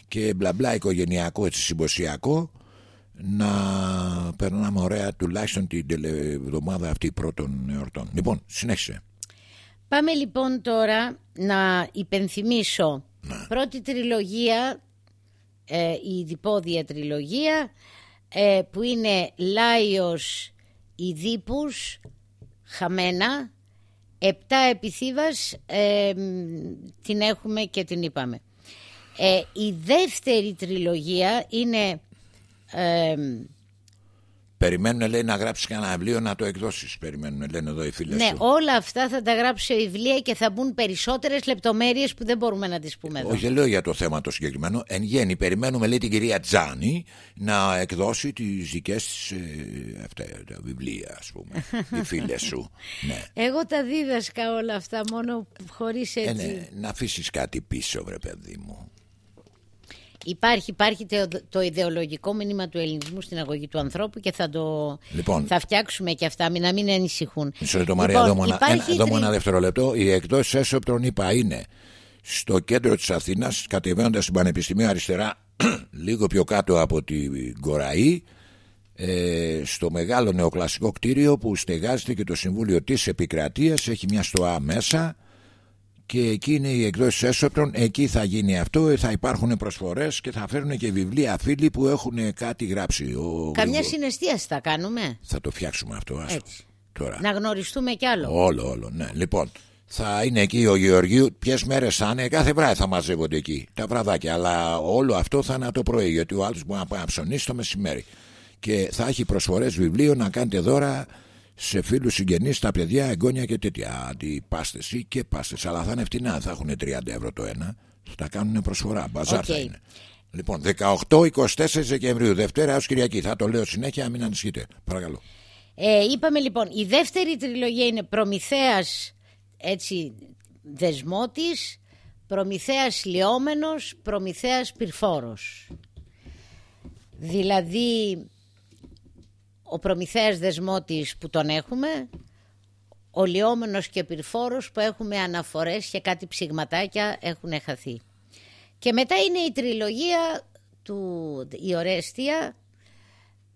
Και μπλα μπλα οικογενειακό έτσι συμποσιακό. Να περνάμε ωραία τουλάχιστον την τελε- εβδομάδα αυτή πρώτων εορτών. Λοιπόν συνέχισε Πάμε λοιπόν τώρα να υπενθυμίσω. Πρώτη τριλογία, ε, η διπόδια τριλογία ε, που είναι Λάιος Ιδίπους, Χαμένα, Επτά Επιθύβας, ε, μ, την έχουμε και την είπαμε. Ε, η δεύτερη τριλογία είναι ε, Περιμένουν λέει να γράψεις κανένα βιβλίο να το εκδώσεις Περιμένουν λένε εδώ οι φίλες ναι, σου όλα αυτά θα τα γράψει σε βιβλία και θα μπουν περισσότερες λεπτομέρειες που δεν μπορούμε να τις πούμε εδώ. Όχι, δεν λέω για το θέμα το συγκεκριμένο. Εν γέννη, περιμένουμε, λέει την κυρία Τζάνι, να εκδώσει τις δικές της ε, αυτά τα βιβλία, ας πούμε. οι φίλες σου. Ναι. Εγώ τα δίδασκα όλα αυτά μόνο χωρίς Ε, έτσι. ναι, να αφήσεις κάτι πίσω, βρε παιδί μου. Υπάρχει, υπάρχει το, το ιδεολογικό μήνυμα του ελληνισμού στην αγωγή του ανθρώπου και θα το Λοιπόν. θα φτιάξουμε και αυτά, μην, να μην ανησυχούν. Μισό λεπτό, Μαρία, Λοιπόν, εδώ, μου ένα, υπάρχει ένα, εδώ μου τρι- ένα δευτερόλεπτο. Η εκδόση έσωπτρων είπα είναι στο κέντρο της Αθήνας, κατεβαίνοντας στην Πανεπιστημίου αριστερά, λίγο πιο κάτω από την Κοραή, ε, στο μεγάλο νεοκλασικό κτίριο που στεγάζεται και το Συμβούλιο της Επικρατείας, έχει μια στοά μέσα και εκεί είναι οι εκδόσεις έσωπτρων, εκεί θα γίνει αυτό, θα υπάρχουν προσφορές και θα φέρουν και βιβλία φίλοι που έχουν κάτι γράψει. Ο Καμιά Γρηγο- συναισθίαση θα κάνουμε; Θα το φτιάξουμε αυτό, άστο. Έτσι. Τώρα. Να γνωριστούμε κι άλλο. Όλο, όλο, ναι. Λοιπόν, θα είναι εκεί ο Γεωργίου. Ποιες μέρες θα είναι, κάθε βράδυ θα μαζεύονται εκεί τα βραδάκια. Αλλά όλο αυτό θα είναι το πρωί, γιατί ο άλλος μπορεί να πάει να ψωνίσει το μεσημέρι. και θα έχει προσφορές βιβλίων να κάνετε δώρα σε φίλους συγγενείς, στα παιδιά, εγγόνια και τέτοια. Αντί πάστε εσύ και πάστε. Αλλά θα είναι φτηνά, θα έχουν 30 ευρώ το ένα. Θα τα κάνουν προσφορά. Μπαζάρ θα Οκ. είναι. Λοιπόν, 18-24 Δεκεμβρίου, Δευτέρα έως Κυριακή. Θα το λέω συνέχεια, μην ανησυχείτε. Παρακαλώ. Ε, είπαμε λοιπόν, η δεύτερη τριλογία είναι Προμηθέας έτσι δεσμότης, Προμηθέας λιόμενος, Προμηθέας πυρφόρος. Δηλαδή ο Προμηθέας δεσμότης που τον έχουμε, ο λιόμενος και πυρφόρος που έχουμε αναφορές και κάτι ψηγματάκια έχουν χαθεί. Και μετά είναι η τριλογία του η Ορέστια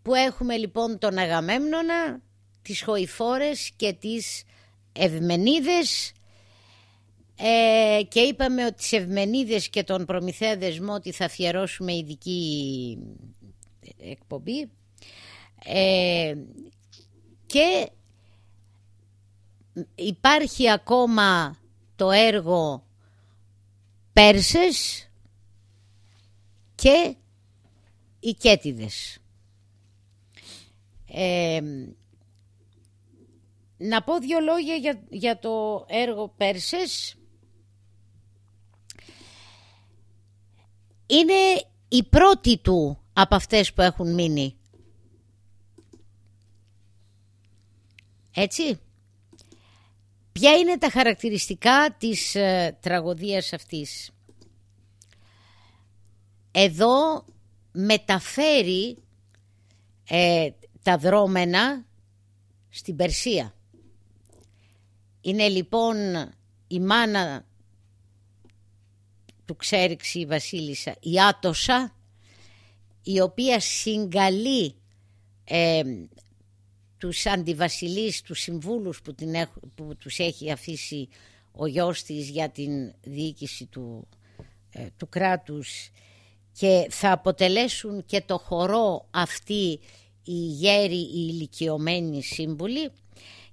που έχουμε λοιπόν τον Αγαμέμνονα, τις Χοηφόρες και τις Ευμενίδες ε, και είπαμε ότι τις Ευμενίδες και τον Προμηθέα Δεσμό ότι θα αφιερώσουμε ειδική εκπομπή ε, και υπάρχει ακόμα το έργο Πέρσες και οι Κέτιδες. Ε, να πω δύο λόγια για, για το έργο Πέρσες. Είναι η πρώτη του από αυτές που έχουν μείνει. Έτσι. Ποια είναι τα χαρακτηριστικά της ε, τραγωδίας αυτής; Εδώ μεταφέρει ε, τα δρόμενα στην Περσία. Είναι λοιπόν η μάνα του Ξέριξη η βασίλισσα, η Άτοσα, η οποία συγκαλεί ε, τους αντιβασιλείς, τους συμβούλους που, την έχ- που τους έχει αφήσει ο γιος της για την διοίκηση του, ε, του κράτους και θα αποτελέσουν και το χορό αυτοί οι γέροι, οι ηλικιωμένοι σύμβουλοι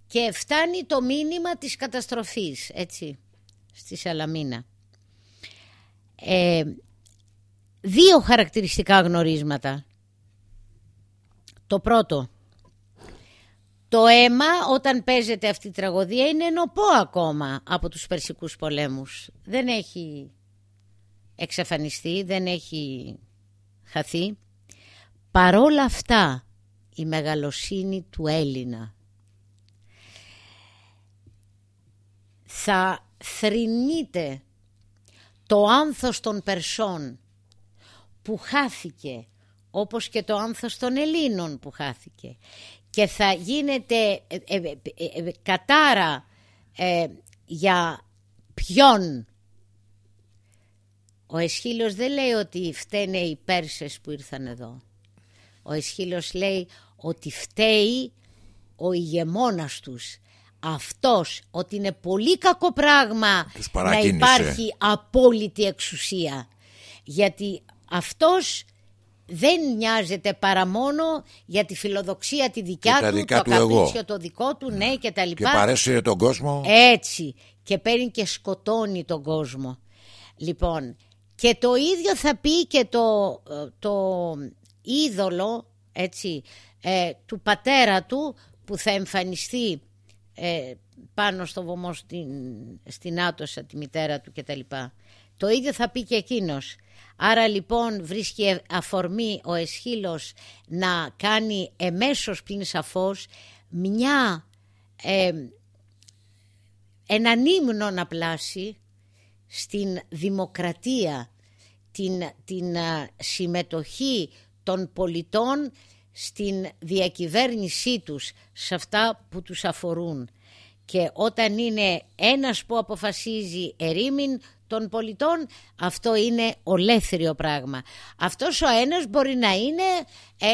και φτάνει το μήνυμα της καταστροφής, έτσι, στη Σαλαμίνα. Ε, δύο χαρακτηριστικά γνωρίσματα. Το πρώτο, το αίμα όταν παίζεται αυτή η τραγωδία είναι νοπό ακόμα από τους Περσικούς πολέμους. Δεν έχει εξαφανιστεί, δεν έχει χαθεί. Παρόλα αυτά η μεγαλοσύνη του Έλληνα θα θρηνείται το άνθος των Περσών που χάθηκε όπως και το άνθος των Ελλήνων που χάθηκε και θα γίνεται ε, ε, ε, ε, κατάρα ε, για ποιον ο Εσχύλος δεν λέει ότι φταίνε οι Πέρσες που ήρθαν εδώ. Ο Εσχύλος λέει ότι φταίει ο ηγεμόνας τους. Αυτός ότι είναι πολύ κακό πράγμα Τους να παρακίνησε. υπάρχει απόλυτη εξουσία. Γιατί αυτός δεν νοιάζεται παρά μόνο για τη φιλοδοξία τη δικιά Και τα του, δικά το του εγώ. καπρίτσιο το δικό του, ναι και τα Και λοιπά. παρέσυρε τον κόσμο. Έτσι. Και παίρνει και σκοτώνει τον κόσμο. Λοιπόν, και το ίδιο θα πει και το, ε, το είδωλο, έτσι, ε, του πατέρα του που θα εμφανιστεί ε, πάνω στο βωμό στην, στην Άτοσα, τη μητέρα του κτλ. Το ίδιο θα πει και εκείνος. Άρα λοιπόν βρίσκει αφορμή ο Εσχύλος να κάνει εμέσως πλην σαφώς μια ε, έναν ύμνο να πλάσει στην δημοκρατία, την, την α, συμμετοχή των πολιτών στην διακυβέρνησή τους, σε αυτά που τους αφορούν. Και όταν είναι ένας που αποφασίζει ερήμην των πολιτών, αυτό είναι ολέθριο πράγμα. Αυτός ο ένας μπορεί να είναι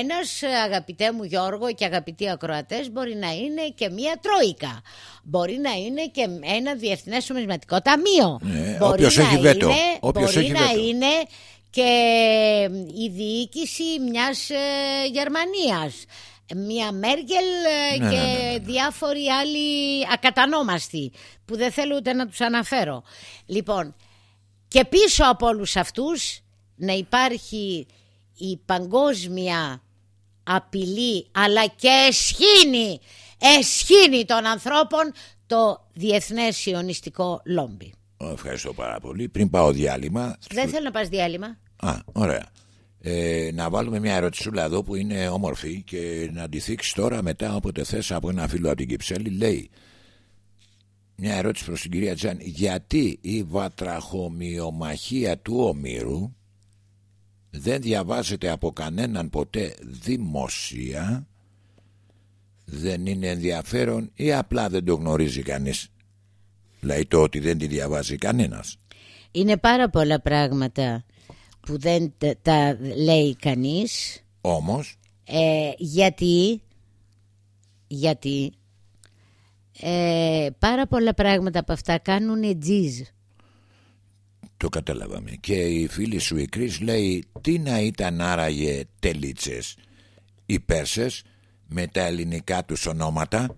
ένας, αγαπητέ μου Γιώργο και αγαπητοί ακροατές, μπορεί να είναι και μία τρόικα. Μπορεί να είναι και ένα διεθνές νομισματικό ταμείο. Ναι, μπορεί όποιος να έχει βέτο. Είναι, Όποιος μπορεί έχει να βέτο. είναι και η διοίκηση μιας ε, Γερμανίας. Μια Μέρκελ ε, Ναι, και ναι, ναι, ναι. διάφοροι άλλοι ακατανόμαστοι που δεν θέλω ούτε να τους αναφέρω. Λοιπόν, και πίσω από όλους αυτούς να υπάρχει η παγκόσμια απειλεί αλλά και εσχύνει, εσχύνει των ανθρώπων το Διεθνές Σιωνιστικό Λόμπι. Ευχαριστώ πάρα πολύ. Πριν πάω διάλειμμα. Δεν θέλω να πας διάλειμμα. Α, ωραία. Ε, να βάλουμε μια ερωτησούλα εδώ που είναι όμορφη και να τη θίξεις τώρα μετά όποτε θες από ένα φίλο από την Κυψέλη λέει μια ερώτηση προς την κυρία Τζάν. Γιατί η βατραχομοιομαχία του Ομήρου δεν διαβάζεται από κανέναν ποτέ δημοσία δεν είναι ενδιαφέρον ή απλά δεν το γνωρίζει κανείς; Λέει το ότι δεν τη διαβάζει κανένας. Είναι πάρα πολλά πράγματα που δεν τα, τα λέει κανείς. Όμως; Ε, γιατί γιατί ε, πάρα πολλά πράγματα από αυτά κάνουν τζιζ Το καταλάβαμε. Και η φίλη σου η Κρίς λέει τι να ήταν άραγε τελίτσες οι Πέρσες με τα ελληνικά τους ονόματα;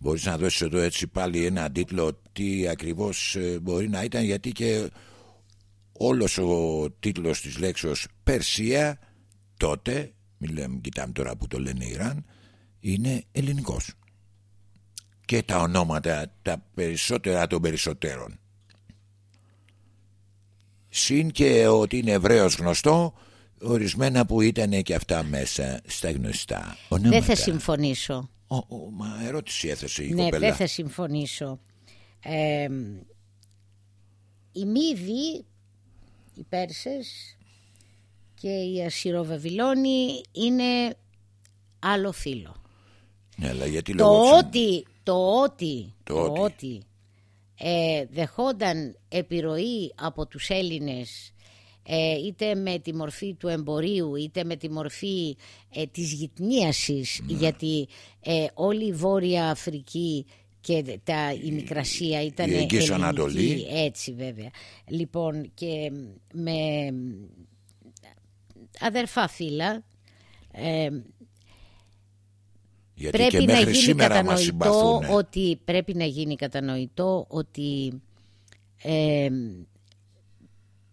Μπορείς να δώσεις εδώ έτσι πάλι ένα τίτλο τι ακριβώς ε, μπορεί να ήταν γιατί και όλος ο τίτλος της λέξεως Περσία τότε, μην λέμε, κοιτάμε τώρα που το λένε Ιράν, είναι ελληνικός. Και τα ονόματα τα περισσότερα των περισσότερων. Συν και ότι είναι Εβραίος γνωστό, ορισμένα που ήταν και αυτά μέσα στα γνωστά ονόματα. Δεν θα συμφωνήσω Ο, ο, μα ερώτηση έθεσε η Ναι, κοπέλα. δεν θα συμφωνήσω. Ε, οι Μύδοι, οι Πέρσες και οι Ασσυροβαβυλώνοι είναι άλλο φύλλο. Ναι, αλλά γιατί Το λόγω της- ότι, το ότι, Το το ότι. ότι ε, δεχόταν επιρροή από τους Έλληνες ε, είτε με τη μορφή του εμπορίου είτε με τη μορφή ε, της γυτνίασης Ναι. γιατί ε, όλη η Βόρεια Αφρική και τα, η Μικρασία ήταν η Εγγύης ελληνική, Ανατολή. έτσι βέβαια λοιπόν και με αδερφά φύλλα ε, γιατί πρέπει και να μέχρι γίνει σήμερα μας κατανοητό συμπαθούν. ότι πρέπει να γίνει κατανοητό ότι ε,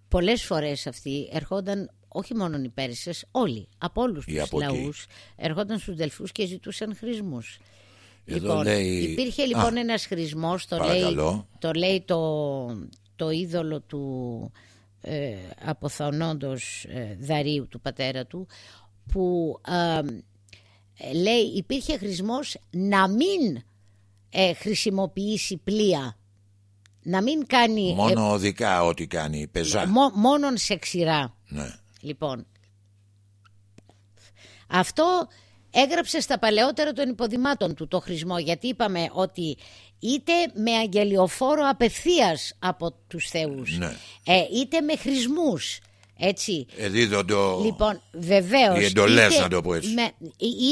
πολλές φορές αυτοί ερχόταν όχι μόνο οι Πέρσες, όλοι, από όλους Ή τους από εκεί. λαούς ερχόταν στους Δελφούς και ζητούσαν χρησμούς. Εδώ λοιπόν, λέει- υπήρχε λοιπόν Α, ένας χρησμός, το λέει, παρακαλώ. το, λέει το, το είδωλο του ε, αποθανόντος ε, Δαρίου, του πατέρα του, που ε, ε, λέει υπήρχε χρησμός να μην ε, χρησιμοποιήσει πλοία. Να μην κάνει Μόνο οδικά ό,τι κάνει, πεζά. ε, μο- μόνον σε ξηρά. Ναι. Λοιπόν, αυτό έγραψε στα παλαιότερα των υποδημάτων του το χρησμό γιατί είπαμε ότι είτε με αγγελιοφόρο απευθείας από τους θεούς Ναι. ε, είτε με χρησμούς έτσι Εδίδονται ο- Λοιπόν, βεβαίως. Οι εντολές, να το πω έτσι. Με,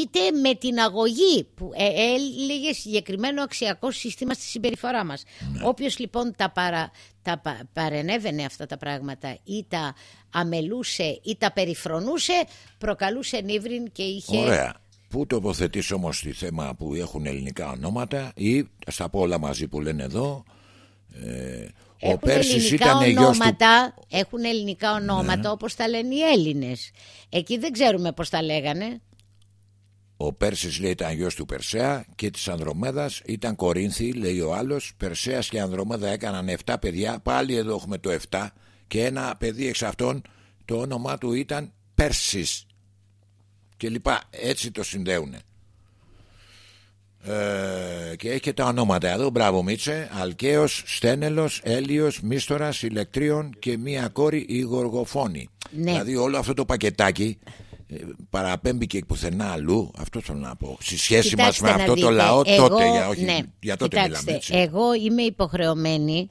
είτε με την αγωγή που ε, έλεγε συγκεκριμένο αξιακό σύστημα στη συμπεριφορά μας. Ναι. Όποιος λοιπόν τα, παρα, τα πα- παρενέβαινε αυτά τα πράγματα ή τα αμελούσε ή τα περιφρονούσε, προκαλούσε νύβριν και είχε. Ωραία. Πού τοποθετείς όμως τη θέμα που έχουν ελληνικά ονόματα ή στα πω όλα μαζί που λένε εδώ ε, ο Έχουν Πέρσης ελληνικά ήταν γιος του ονόματα, έχουν ελληνικά ονόματα Ναι. όπως τα λένε οι Έλληνες. Εκεί δεν ξέρουμε πώς τα λέγανε. Ο Πέρσης λέει ήταν γιος του Περσέα και της Ανδρομέδας ήταν Κορίνθη λέει ο άλλος Περσέας και Ανδρομέδα έκαναν 7 παιδιά πάλι εδώ έχουμε το 7 και ένα παιδί εξ αυτών το όνομά του ήταν Πέρσης και λοιπά έτσι το συνδέουνε ε, και έχει και τα ονόματα εδώ. Μπράβο Μίτσε. Αλκαίος, Στένελος, Έλιος, Μίστορας, Ηλεκτρίων και μία κόρη η Γοργοφόνη. Ναι. δηλαδή όλο αυτό το πακετάκι ε, παραπέμπει και πουθενά αλλού. Αυτό θέλω να πω. Στη σχέση μας με Κοιτάξτε να αυτό το δείτε, λαό εγώ- τότε για, όχι, ναι, για τότε κοιτάξτε, μιλάμε έτσι. Εγώ είμαι υποχρεωμένη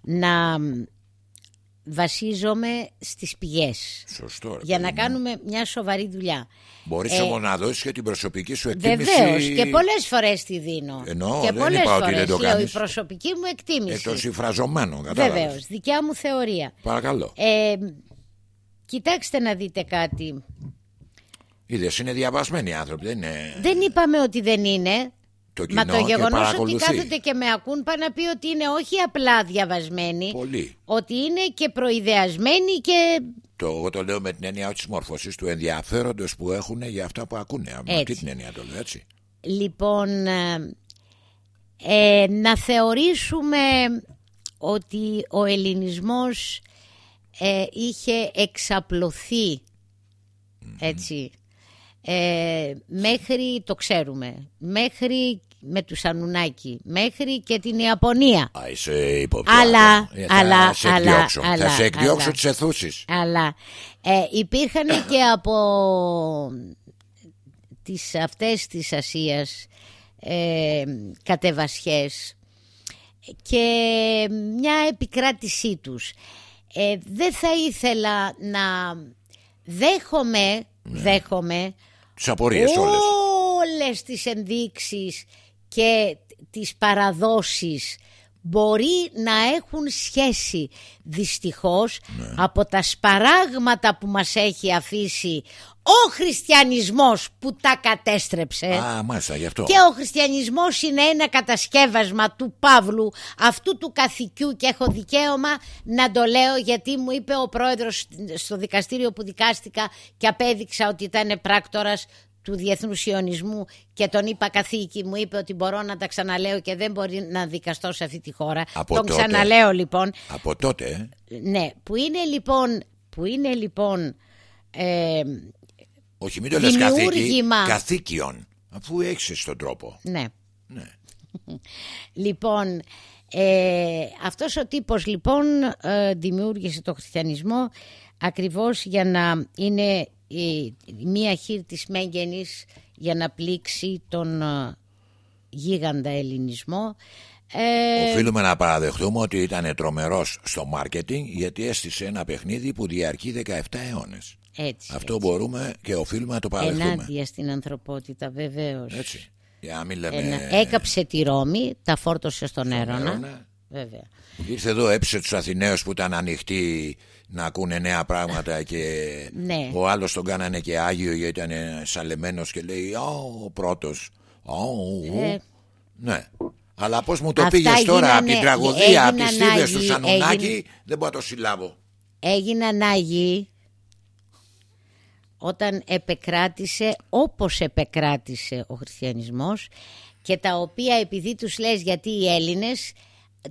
να μ, βασίζομαι στις πηγές Σωστό ρε για παιδί να μου. κάνουμε μια σοβαρή δουλειά. Μπορείς ε, όμως να δώσεις και την προσωπική σου εκτίμηση Βεβαίως και πολλές φορές τη δίνω. Εννοώ, και δεν πολλές είπα ότι φορές δεν το λέω η κάνεις. προσωπική μου εκτίμηση. εκ των συμφραζομένων κατάλαβες Βεβαίως, δικιά μου θεωρία. παρακαλώ Ε, κοιτάξτε να δείτε κάτι. είδες είναι διαβασμένοι οι άνθρωποι δεν είναι Δεν είπαμε ότι δεν είναι. Το κοινό Μα το και γεγονός ότι παρακολουθεί. κάθεται και με ακούν πάει να πει ότι είναι όχι απλά διαβασμένοι, Πολύ. ότι είναι και προειδεασμένοι και Το, εγώ το λέω με την έννοια της μόρφωση του ενδιαφέροντος που έχουν για αυτά που ακούνε. Με αυτή Έτσι. την έννοια το λέω έτσι. Λοιπόν, ε, ε, να θεωρήσουμε ότι ο ελληνισμός ε, είχε εξαπλωθεί έτσι ε, μέχρι το ξέρουμε μέχρι με τους Ανουνάκη μέχρι και την Ιαπωνία Α, είσαι υποπτώμα. Αλλά, Ε, θα αλλά, σε αλλά, εκδιώξω. αλλά, θα σε εκδιώξω αλλά. τις αιθούσεις. αλλά ε, υπήρχαν και από τις αυτές της Ασίας ε, κατεβασιές και μια επικράτησή τους. Ε, δεν θα ήθελα να δέχομαι, δέχομαι Τις απορίες όλες. όλες τις ενδείξεις και τις παραδόσεις μπορεί να έχουν σχέση δυστυχώς Ναι. από τα σπαράγματα που μας έχει αφήσει ο χριστιανισμός που τα κατέστρεψε Α, μάλιστα γι' αυτό. και ο χριστιανισμός είναι ένα κατασκεύασμα του Παύλου αυτού του καθηκιού και έχω δικαίωμα να το λέω γιατί μου είπε ο πρόεδρος στο δικαστήριο που δικάστηκα και απέδειξα ότι ήταν πράκτορας του Διεθνούς Ιωνισμού και τον είπα καθήκη μου είπε ότι μπορώ να τα ξαναλέω και δεν μπορεί να δικαστώ σε αυτή τη χώρα Από τον τότε. ξαναλέω λοιπόν Από τότε, ε, ναι που είναι λοιπόν που είναι λοιπόν ε, όχι μην το λες καθήκη, Δημιούργημα. καθήκιον. Αφού έχεις τον τρόπο. ναι Ναι. Λοιπόν, ε, αυτός ο τύπος λοιπόν ε, δημιούργησε το χριστιανισμό ακριβώς για να είναι η, μία χείρ της μέγενης για να πλήξει τον ε, γίγαντα ελληνισμό. Ε, Οφείλουμε να παραδεχτούμε ότι ήταν τρομερός στο μάρκετινγκ γιατί έστησε ένα παιχνίδι που διαρκεί 17 αιώνες. έτσι, Αυτό έτσι. μπορούμε και οφείλουμε να το παραδεχτούμε. Ενάντια στην ανθρωπότητα βεβαίως. Έτσι. Για να μην λέμε... Ένα- έκαψε τη Ρώμη, τα φόρτωσε στον Έρωνα. Έρωνα. Βέβαια. Ήρθε εδώ, έψε τους Αθηναίους που ήταν ανοιχτοί να ακούνε νέα πράγματα και Ναι. ο άλλος τον κάνανε και Άγιο γιατί ήταν σαλεμένος και λέει «Ω, ο πρώτος». «Ω, ου». Ε. Ναι. Αλλά πώς μου το Αυτά πήγες τώρα από την γίνανε- τραγωδία, από τις έγιναν στίβες του Άγιοι, Σανουνάκη, έγινε- δεν μπορώ να το συλλάβω. έγιναν Άγιοι όταν επεκράτησε όπως επεκράτησε ο χριστιανισμός και τα οποία επειδή τους λες γιατί οι Έλληνες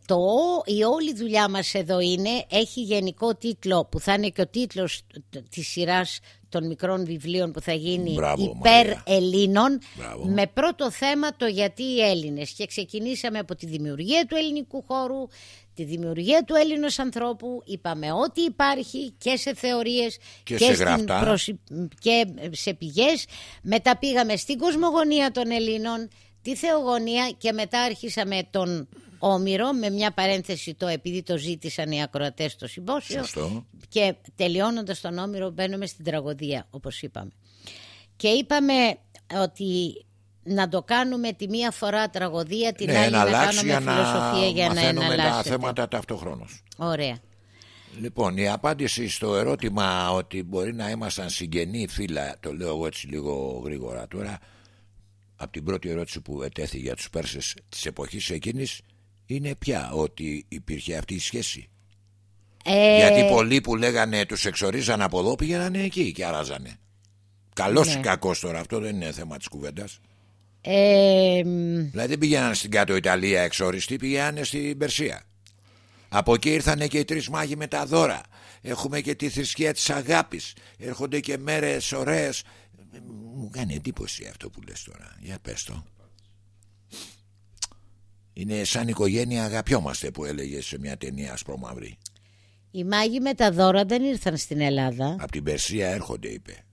το, η όλη δουλειά μας εδώ είναι έχει γενικό τίτλο που θα είναι και ο τίτλος της σειράς των μικρών βιβλίων που θα γίνει Μπράβο, υπέρ Μαρία. Ελλήνων Μπράβο. με πρώτο θέμα το γιατί οι Έλληνες και ξεκινήσαμε από τη δημιουργία του ελληνικού χώρου τη δημιουργία του Έλληνος ανθρώπου είπαμε ότι υπάρχει και σε θεωρίες Και σε στην γραπτά. προσυ- και σε πηγές μετά πήγαμε στην κοσμογονία των Ελλήνων τη θεογονία και μετά αρχίσαμε τον Όμηρο με μια παρένθεση το επειδή το ζήτησαν οι ακροατές στο συμπόσιο Σωστό. και τελειώνοντας τον Όμηρο μπαίνουμε στην τραγωδία όπως είπαμε. Και είπαμε ότι να το κάνουμε τη μία φορά τραγωδία, την ναι, άλλη να να αλλάξει κάνουμε για να φιλοσοφία για να μαθαίνουμε τα εναλλάσσεται. θέματα ταυτόχρονος. Ωραία. Λοιπόν, η απάντηση στο ερώτημα ότι μπορεί να ήμασταν συγγενεί φύλλα, το λέω εγώ έτσι λίγο γρήγορα τώρα, από την πρώτη ερώτηση που ετέθη για τους Πέρσες της εποχής εκείνης, είναι πια ότι υπήρχε αυτή η σχέση. Ε, Γιατί πολλοί που λέγανε τους εξορίζαν από εδώ πήγαιναν εκεί και αράζανε. Καλός Ναι. ή κακός τώρα, αυτό δεν είναι θέμα της κουβέντας. ε, μ, Δηλαδή δεν πήγαιναν στην κάτω Ιταλία εξόριστοι, πήγαιναν στην Περσία. Από εκεί ήρθαν και οι τρεις μάγοι με τα δώρα. Έχουμε και τη θρησκεία της αγάπης. Έρχονται και μέρες ωραίες. Μου κάνει εντύπωση αυτό που λες τώρα. Για πες το. Είναι σαν οικογένεια αγαπιόμαστε που έλεγες σε μια ταινία ασπρόμαυρη. οι μάγοι με τα δώρα δεν ήρθαν στην Ελλάδα. Από την Περσία έρχονται είπε.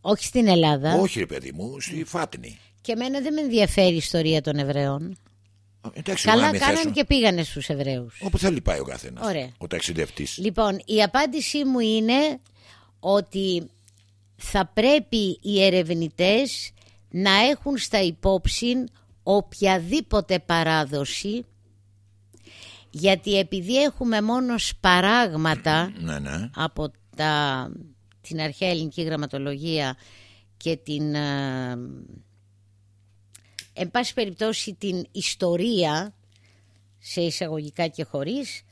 Όχι στην Ελλάδα. Όχι ρε παιδί μου, στη Φάτνη. Και εμένα δεν με ενδιαφέρει η ιστορία των Εβραίων. Εντάξει, εγώ να Καλά μην κάνανε θέσω. και πήγανε στους Εβραίους. Όπου θέλει πάει ο καθένας. Ωραία. Ο ταξιδευτής. Λοιπόν, η απάντησή μου είναι ότι θα πρέπει οι ερευνητές να έχουν στα υπόψη οποιαδήποτε παράδοση γιατί επειδή έχουμε μόνο σπαράγματα Ναι, ναι. από τα, την αρχαία ελληνική γραμματολογία και την ε, εν πάση περιπτώσει την ιστορία σε εισαγωγικά και χωρίς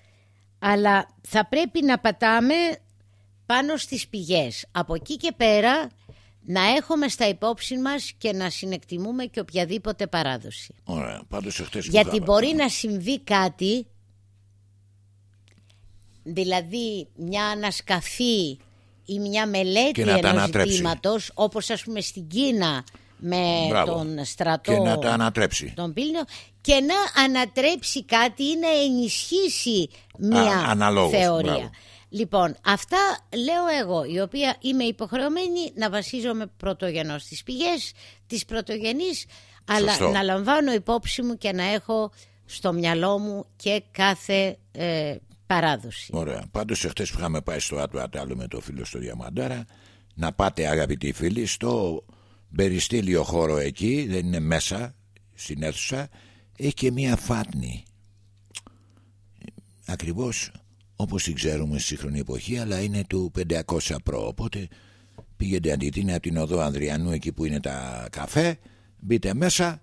αλλά θα πρέπει να πατάμε πάνω στις πηγές. Από εκεί και πέρα να έχουμε στα υπόψη μας και να συνεκτιμούμε και οποιαδήποτε παράδοση. Ωραία. Πάντως εχθές που Γιατί είχαμε- μπορεί να συμβεί κάτι, δηλαδή μια ανασκαφή ή μια μελέτη Και να τα ενός ανατρέψει. ζητήματος, όπως ας πούμε στην Κίνα με Μπράβο. τον στρατό Και να τα ανατρέψει. τον Πύλινο και να ανατρέψει κάτι ή να ενισχύσει μια Α, αναλόγως, θεωρία. μπράβο. Λοιπόν, αυτά λέω εγώ, η οποία είμαι υποχρεωμένη να βασίζομαι πρωτογενώς στις πηγές, τις πρωτογενείς, αλλά Σωστό. να λαμβάνω υπόψη μου και να έχω στο μυαλό μου και κάθε ε, παράδοση. Ωραία. Πάντως, εχθές που είχαμε πάει στο Άτου Ατάλου με το φίλο στο Διαμαντάρα, να πάτε αγαπητοί φίλοι στο περιστήλιο χώρο εκεί, δεν είναι μέσα στην αίθουσα, έχει και μία φάτνη. Ακριβώς όπως την ξέρουμε στη σύγχρονη εποχή, αλλά είναι του 500 προ. Οπότε πήγαινε αντιτείνει από την οδό Ανδριανού εκεί που είναι τα καφέ, μπείτε μέσα.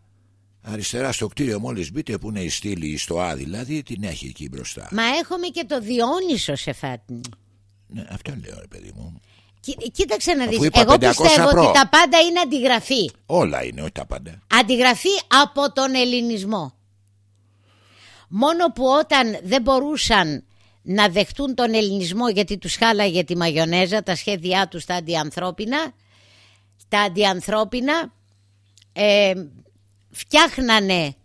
Αριστερά στο κτίριο μόλις μπείτε που είναι η στήλη στο Α δηλαδή την έχει εκεί μπροστά. Μα έχουμε και το Διόνυσο σε φάτνη. Ναι, αυτό λέω ρε παιδί μου. Κοί- Κοίταξε να Αφού δεις, είπα εγώ 500 πιστεύω προ. ότι τα πάντα είναι αντιγραφή. Όλα είναι, όχι τα πάντα. Αντιγραφή από τον ελληνισμό. Μόνο που όταν δεν μπορούσαν να δεχτούν τον ελληνισμό γιατί τους χάλαγε τη μαγιονέζα, τα σχέδιά τους τα αντιανθρώπινα, τα αντιανθρώπινα ε, φτιάχνανε,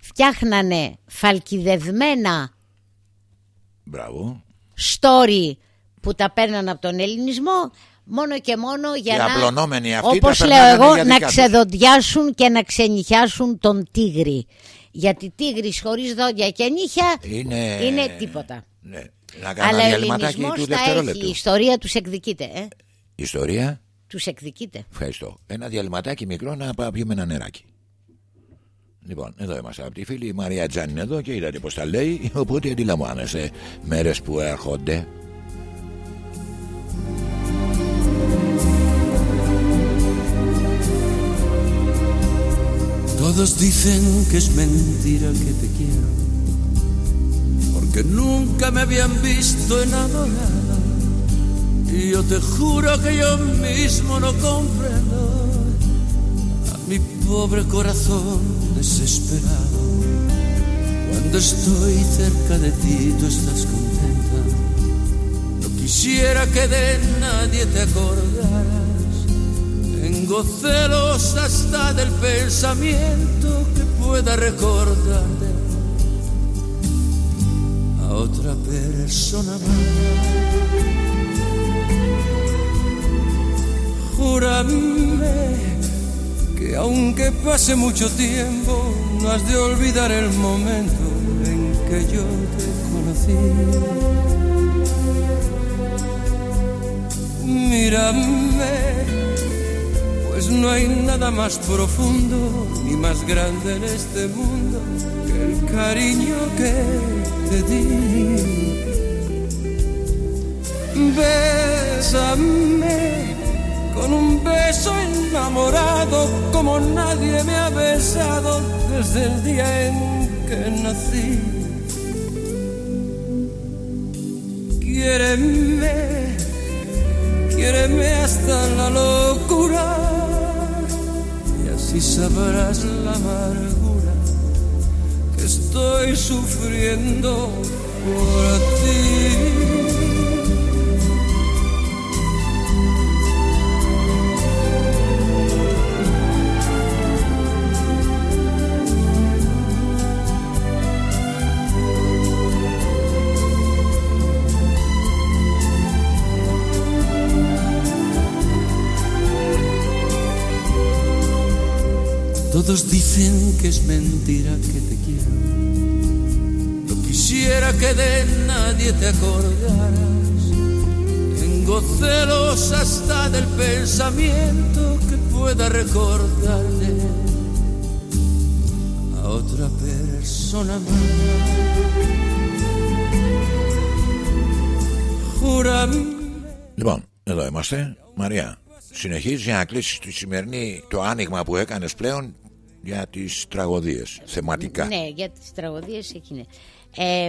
φτιάχνανε φαλκιδευμένα Μπράβο. story που τα παίρναν από τον ελληνισμό μόνο και μόνο για Οι να απλωνόμενοι αυτοί όπως τα λέω περνάγανε εγώ για να δικά τους. ξεδοντιάσουν και να ξενυχιάσουν τον τίγρη γιατί τίγρης χωρίς δόντια και νύχια Είναι, είναι τίποτα Ναι. Να κάνω αλλά ένα ο διαλυματάκι ελληνισμός του τα έχει δευτερόλεπτου. η ιστορία τους εκδικείται ε; Ιστορία; τους εκδικείται Ευχαριστώ. Ένα διαλυματάκι μικρό να πάμε πιούμε ένα νεράκι. Λοιπόν, εδώ είμαστε από τη φίλη η Μαρία Τζάν είναι εδώ και είδατε πως τα λέει, οπότε αντιλαμβάνεστε μέρες που έρχονται. Todos dicen que es mentira que te quiero, porque nunca me habían visto enamorado. Y yo te juro que yo mismo no comprendo a mi pobre corazón desesperado. Cuando estoy cerca de ti, tú estás contenta. No quisiera que de nadie te acordaras. Tengo celos hasta del pensamiento que pueda recordarte a otra persona más. Júrame que aunque pase mucho tiempo, no has de olvidar el momento en que yo te conocí. Mírame, pues no hay nada más profundo ni más grande en este mundo que el cariño que te di. Bésame con un beso enamorado como nadie me ha besado desde el día en que nací. Quiéreme, quiéreme hasta la locura así sabrás la amargura que estoy sufriendo por ti. Todos dicen que es mentira que te quiero. No quisiera que de nadie te acordaras. Tengo celos hasta del pensamiento que pueda recordarte a otra persona más. Júrame. Λοιπόν, εδώ είμαστε. Μαρία, συνεχίζει για να κλείσει τη σημερινή το άνοιγμα που έκανες πλέον για τις τραγωδίες θεματικά. Ναι, για τις τραγωδίες εκείνη. Ε,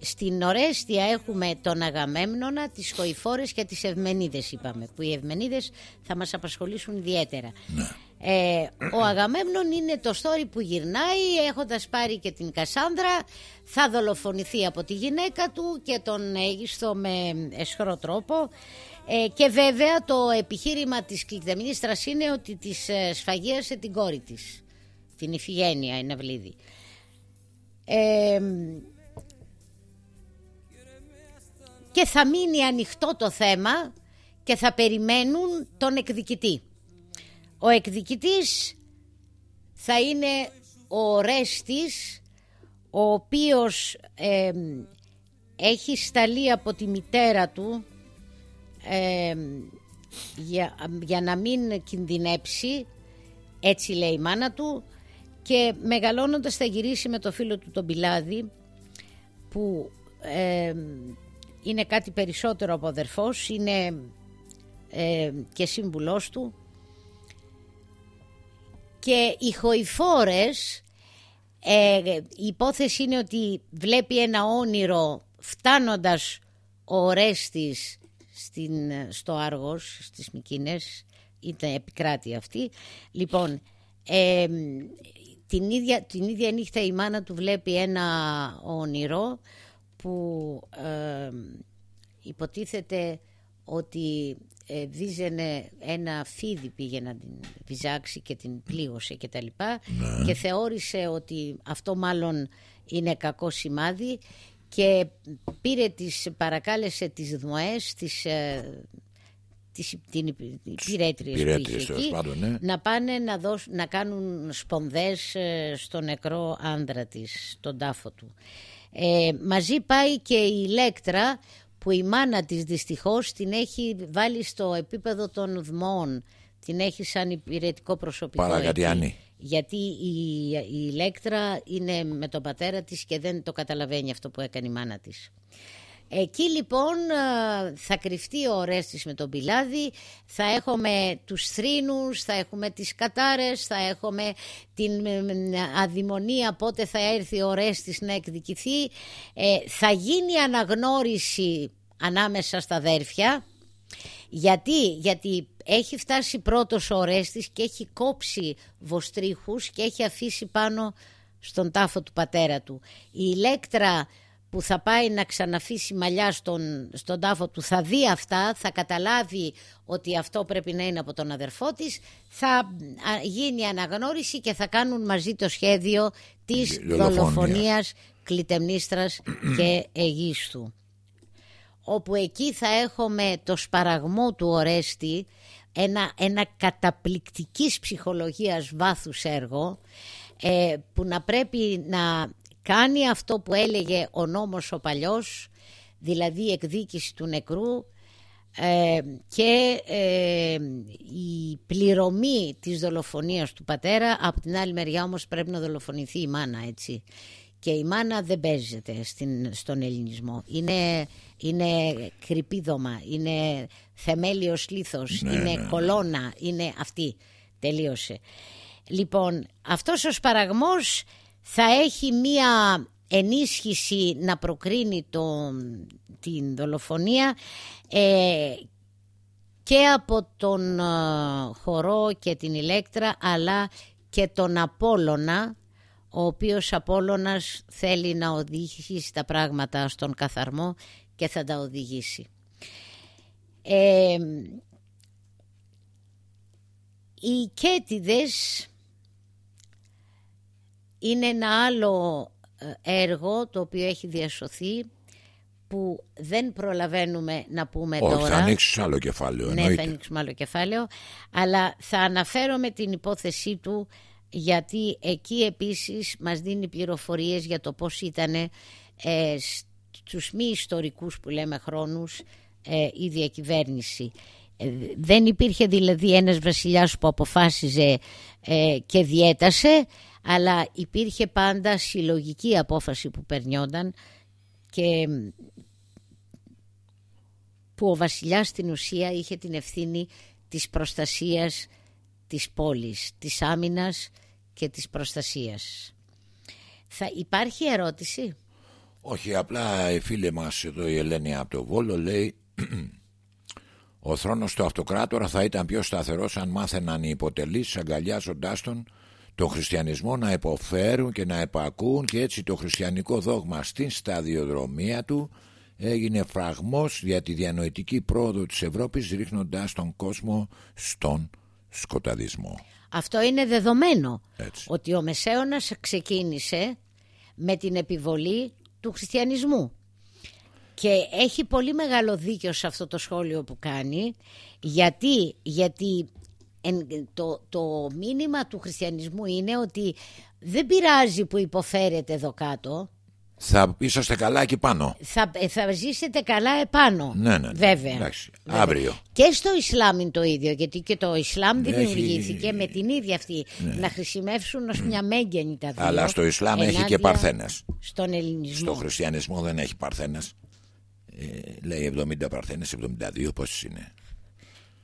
στην Ορέστια έχουμε τον Αγαμέμνονα, τις Χοηφόρες και τις Ευμενίδες είπαμε, που οι Ευμενίδες θα μας απασχολήσουν ιδιαίτερα. Ε, ο Αγαμέμνον είναι το story που γυρνάει έχοντας πάρει και την Κασάνδρα θα δολοφονηθεί από τη γυναίκα του και τον έγιστο με εσχρό τρόπο ε, και βέβαια το επιχείρημα της κλικτεμινίστρας είναι ότι της ε, σφαγίασε την κόρη της την Ιφηγένεια Εναυλίδη ε, και θα μείνει ανοιχτό το θέμα και θα περιμένουν τον εκδικητή. Ο εκδικητής θα είναι ο Ρέστης, ο οποίος ε, έχει σταλεί από τη μητέρα του ε, για, για να μην κινδυνέψει, έτσι λέει η μάνα του, και μεγαλώνοντας θα γυρίσει με το φίλο του τον Πιλάδη, που ε, είναι κάτι περισσότερο από αδερφός, είναι ε, και σύμβουλός του και οι χοηφόρες ε, η υπόθεση είναι ότι βλέπει ένα όνειρο φτάνοντας ο Ορέστης στην, στο Άργος, στις Μικίνες, ήταν επικράτεια αυτή. Λοιπόν, ε, την, ίδια, την ίδια νύχτα η μάνα του βλέπει ένα όνειρο που ε, υποτίθεται ότι ε, βίζαινε ένα φίδι πήγε να την βυζάξει και την πλήγωσε και τα λοιπά και θεώρησε ότι αυτό μάλλον είναι κακό σημάδι και πήρε τις, παρακάλεσε τις δμοές, τις, ε, τις, την πυρέτριες που είχε τέλος εκεί, πάντων, ναι. να πάνε να, δώσουν, να κάνουν σπονδές ε, στο νεκρό άντρα της, τον τάφο του. Ε, μαζί πάει και η Ηλέκτρα που η μάνα της δυστυχώς την έχει βάλει στο επίπεδο των δμών. Την έχει σαν υπηρετικό προσωπικό. Παρακατιάνη. εκεί. Γιατί η, η Ηλέκτρα είναι με τον πατέρα της και δεν το καταλαβαίνει αυτό που έκανε η μάνα της. Εκεί λοιπόν α, θα κρυφτεί ο Ορέστης με τον Πιλάδη, θα έχουμε τους θρήνους, θα έχουμε τις κατάρες, θα έχουμε την ε, ε, αδημονία πότε θα έρθει ο Ορέστης να εκδικηθεί. Ε, θα γίνει αναγνώριση ανάμεσα στα αδέρφια. Γιατί, γιατί έχει φτάσει πρώτος ο Ορέστης και έχει κόψει βοστρίχους και έχει αφήσει πάνω στον τάφο του πατέρα του. Η Ηλέκτρα που θα πάει να ξαναφύσει μαλλιά στον, στον τάφο του θα δει αυτά, θα καταλάβει ότι αυτό πρέπει να είναι από τον αδερφό της, θα α, γίνει αναγνώριση και θα κάνουν μαζί το σχέδιο της Δολοφονίας. δολοφονίας Κλητεμνίστρας και Αιγίστου όπου εκεί θα έχουμε το σπαραγμό του Ορέστη, ένα, ένα καταπληκτικής ψυχολογίας βάθους έργο, ε, που να πρέπει να κάνει αυτό που έλεγε ο νόμος ο παλιός, δηλαδή η εκδίκηση του νεκρού ε, και ε, η πληρωμή της δολοφονίας του πατέρα, από την άλλη μεριά όμως πρέπει να δολοφονηθεί η μάνα έτσι. Και η μάνα δεν παίζεται στην, στον ελληνισμό. Είναι, είναι κρυπίδωμα, είναι θεμέλιος λίθος, Ναι, είναι ναι, ναι. κολόνα, είναι αυτή. Τελείωσε. Λοιπόν, αυτός ο σπαραγμός θα έχει μία ενίσχυση να προκρίνει τον, την δολοφονία ε, και από τον ε, χορό και την ηλέκτρα αλλά και τον Απόλλωνα ο οποίος Απόλλωνας θέλει να οδηγήσει τα πράγματα στον καθαρμό και θα τα οδηγήσει. Ε, οι Κέτιδες είναι ένα άλλο ε, έργο το οποίο έχει διασωθεί που δεν προλαβαίνουμε να πούμε Όχι, τώρα. θα ανοίξεις άλλο κεφάλαιο. Ναι, εννοείται. θα ανοίξουμε άλλο κεφάλαιο. Αλλά θα αναφέρω με την υπόθεσή του γιατί εκεί επίσης μας δίνει πληροφορίες για το πώς ήταν ε, στους μη ιστορικούς που λέμε χρόνους ε, η διακυβέρνηση. Ε, δεν υπήρχε δηλαδή ένας βασιλιάς που αποφάσιζε ε, και διέτασε αλλά υπήρχε πάντα συλλογική απόφαση που περνιόνταν και που ο βασιλιάς στην ουσία είχε την ευθύνη της προστασίας της πόλης, της άμυνας και της προστασίας. Θα υπάρχει ερώτηση; Όχι, απλά η φίλη μας εδώ η Ελένη από το Βόλο λέει Ο θρόνος του αυτοκράτορα θα ήταν πιο σταθερός αν μάθαιναν οι υποτελείς αγκαλιάζοντάς τον τον χριστιανισμό να υποφέρουν και να επακούν και έτσι το χριστιανικό δόγμα στην σταδιοδρομία του έγινε φραγμός για τη διανοητική πρόοδο της Ευρώπης ρίχνοντας τον κόσμο στον σκοταδισμό. Αυτό είναι δεδομένο Έτσι. ότι ο Μεσαίωνας ξεκίνησε με την επιβολή του χριστιανισμού. Και έχει πολύ μεγάλο δίκιο σε αυτό το σχόλιο που κάνει γιατί, γιατί εν- το, το μήνυμα του χριστιανισμού είναι ότι δεν πειράζει που υποφέρετε εδώ κάτω Θα είσαστε καλά εκεί πάνω. θα, ε, θα ζήσετε καλά επάνω. Ναι, ναι, ναι. Βέβαια. Εντάξει. Βέβαια. Αύριο. Και στο Ισλάμ είναι το ίδιο, γιατί και το Ισλάμ Έχει- δημιουργήθηκε με την ίδια αυτή να χρησιμεύσουν ως μια μέγενη τα δύο. Αλλά στο Ισλάμ έχει και ενάντια παρθένες. Στον ελληνισμό. Στο χριστιανισμό δεν έχει παρθένες. Ε, λέει 70 παρθένες, 72 πόσες είναι.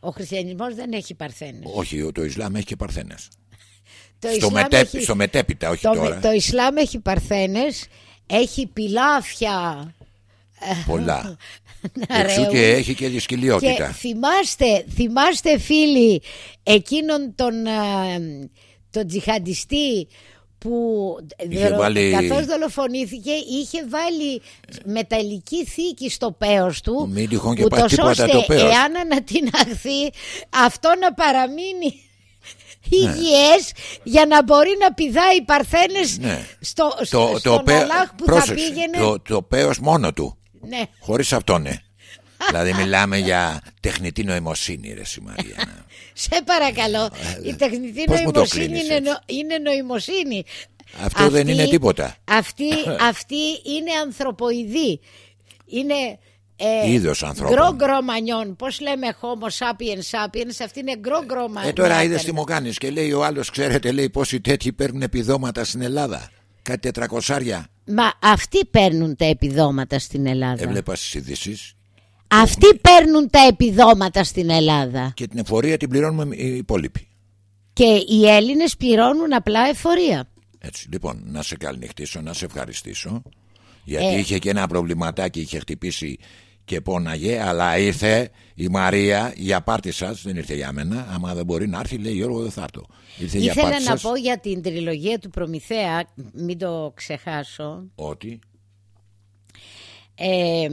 Ο χριστιανισμός δεν έχει παρθένες. Όχι, το Ισλάμ έχει και παρθένες. Το στο, Ισλάμ μετέ, έχει- στο μετέπειτα, όχι το, τώρα. το Ισλάμ έχει παρθένες, έχει πιλάφια Πολλά. να Εξού ρέουν. και έχει και Και δυσκολιότητα. θυμάστε, θυμάστε φίλοι εκείνον τον, α, τον τζιχαντιστή που Είχε δρο- βάλει- καθώς δολοφονήθηκε είχε βάλει μεταλλική θήκη στο πέος του Μην τυχόν και ούτως πάθει τίποτα ώστε το πέος. εάν ανατιναχθεί αυτό να παραμείνει υγιές για να μπορεί να πηδάει οι παρθένες Ναι. στο, το, στο, το, στον πέ- Αλλάχ που θα πρόσεξε, πήγαινε το, το πέος μόνο του. ναι. Χωρίς αυτό ναι. Δηλαδή μιλάμε για τεχνητή νοημοσύνη ρε εσύ Μαρία. Σε παρακαλώ, η τεχνητή Ε, πώς μου το νοημοσύνη κλείνεις είναι, έτσι; νο- είναι νοημοσύνη. Αυτό δεν είναι τίποτα. Αυτή, αυτή είναι ανθρωποειδή. Είναι ε, Είδος ανθρώπων. γκρογκρομανιών. Πώς λέμε homo sapiens sapiens, αυτή είναι γκρογκρομανιών. Ε τώρα είδες τι μου κάνεις και λέει ο άλλος, ξέρετε, λέει πόσοι τέτοιοι παίρνουν επιδόματα στην Ελλάδα; Κάτι τετρακοσάρια. Μα αυτοί παίρνουν τα επιδόματα στην Ελλάδα. Έβλεπα στις ειδήσεις Αυτοί παίρνουν τα επιδόματα στην Ελλάδα. και την εφορία την πληρώνουμε οι υπόλοιποι. Και οι Έλληνες πληρώνουν απλά εφορία. Έτσι, λοιπόν, να σε καληνυχτήσω, να σε ευχαριστήσω. Γιατί Ε. είχε και ένα προβληματάκι, είχε χτυπήσει και πόναγε, αλλά ήρθε η Μαρία για πάρτι σας, δεν ήρθε για μένα. Άμα δεν μπορεί να έρθει, λέει Γιώργο, δεν θα έρθω. Ήρθε για Ήθελα πάρτι να σας πω για την τριλογία του Προμηθέα, μην το ξεχάσω, ότι; ε,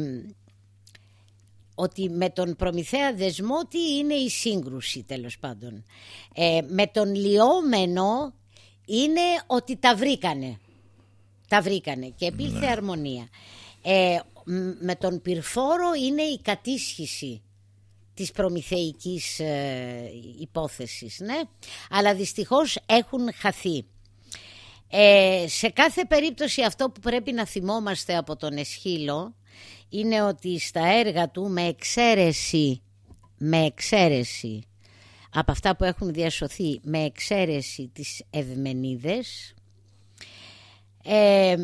ότι με τον Προμηθέα δεσμό τι είναι η σύγκρουση τέλος πάντων. Ε, με τον λιόμενο είναι ότι τα βρήκανε. Τα βρήκανε και επήλθε αρμονία. Ε, μ- με τον πυρφόρο είναι η κατήσχηση της προμηθεϊκής ε, υπόθεσης, ναι. Αλλά δυστυχώς έχουν χαθεί. Ε, σε κάθε περίπτωση αυτό που πρέπει να θυμόμαστε από τον Εσχύλο είναι ότι στα έργα του με εξαίρεση, με εξαίρεση από αυτά που έχουν διασωθεί με εξαίρεση τις Ευμενίδες ε,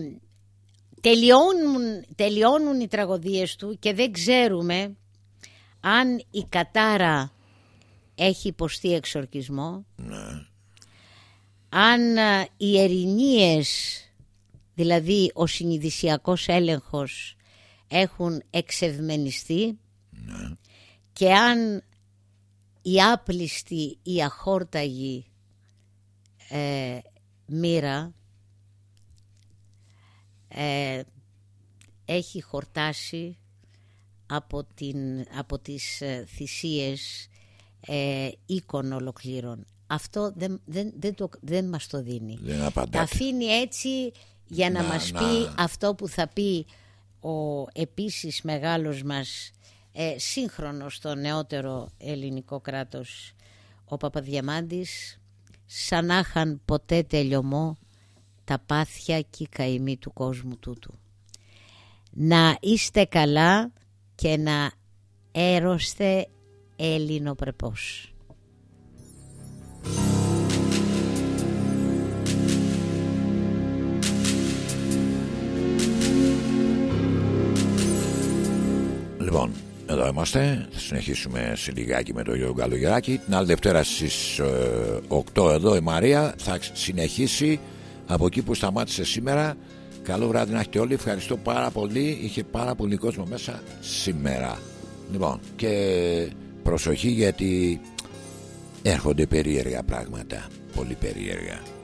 τελειώνουν, τελειώνουν οι τραγωδίες του και δεν ξέρουμε αν η Κατάρα έχει υποστεί εξορκισμό αν α, οι ερηνίες, δηλαδή ο συνειδησιακός έλεγχος έχουν εξευμενιστεί και αν η άπλιστη, η αχόρταγη ε, μοίρα ε, έχει χορτάσει από, την, από τις ε, θυσίες ε, οίκων ολοκλήρων. Αυτό δεν, δεν, δεν, το, δεν μας το δίνει. Δεν Τα απαντάτε. αφήνει έτσι για να, Να- μας να- πει αυτό που θα πει ο επίσης μεγάλος μας ε, σύγχρονος στο νεότερο ελληνικό κράτος ο Παπαδιαμάντης σαν να είχαν ποτέ τελειωμό τα πάθια και η καημή του κόσμου τούτου. Να είστε καλά και να έρωστε ελληνοπρεπώς. Λοιπόν, εδώ είμαστε. Θα συνεχίσουμε σε λιγάκι με τον Γιώργο Καλογεράκη. Την άλλη Δευτέρα στις ε, 8 εδώ η Μαρία θα συνεχίσει από εκεί που σταμάτησε σήμερα. Καλό βράδυ να έχετε όλοι. Ευχαριστώ πάρα πολύ. Είχε πάρα πολύ κόσμο μέσα σήμερα. Λοιπόν, και προσοχή γιατί έρχονται περίεργα πράγματα. Πολύ περίεργα.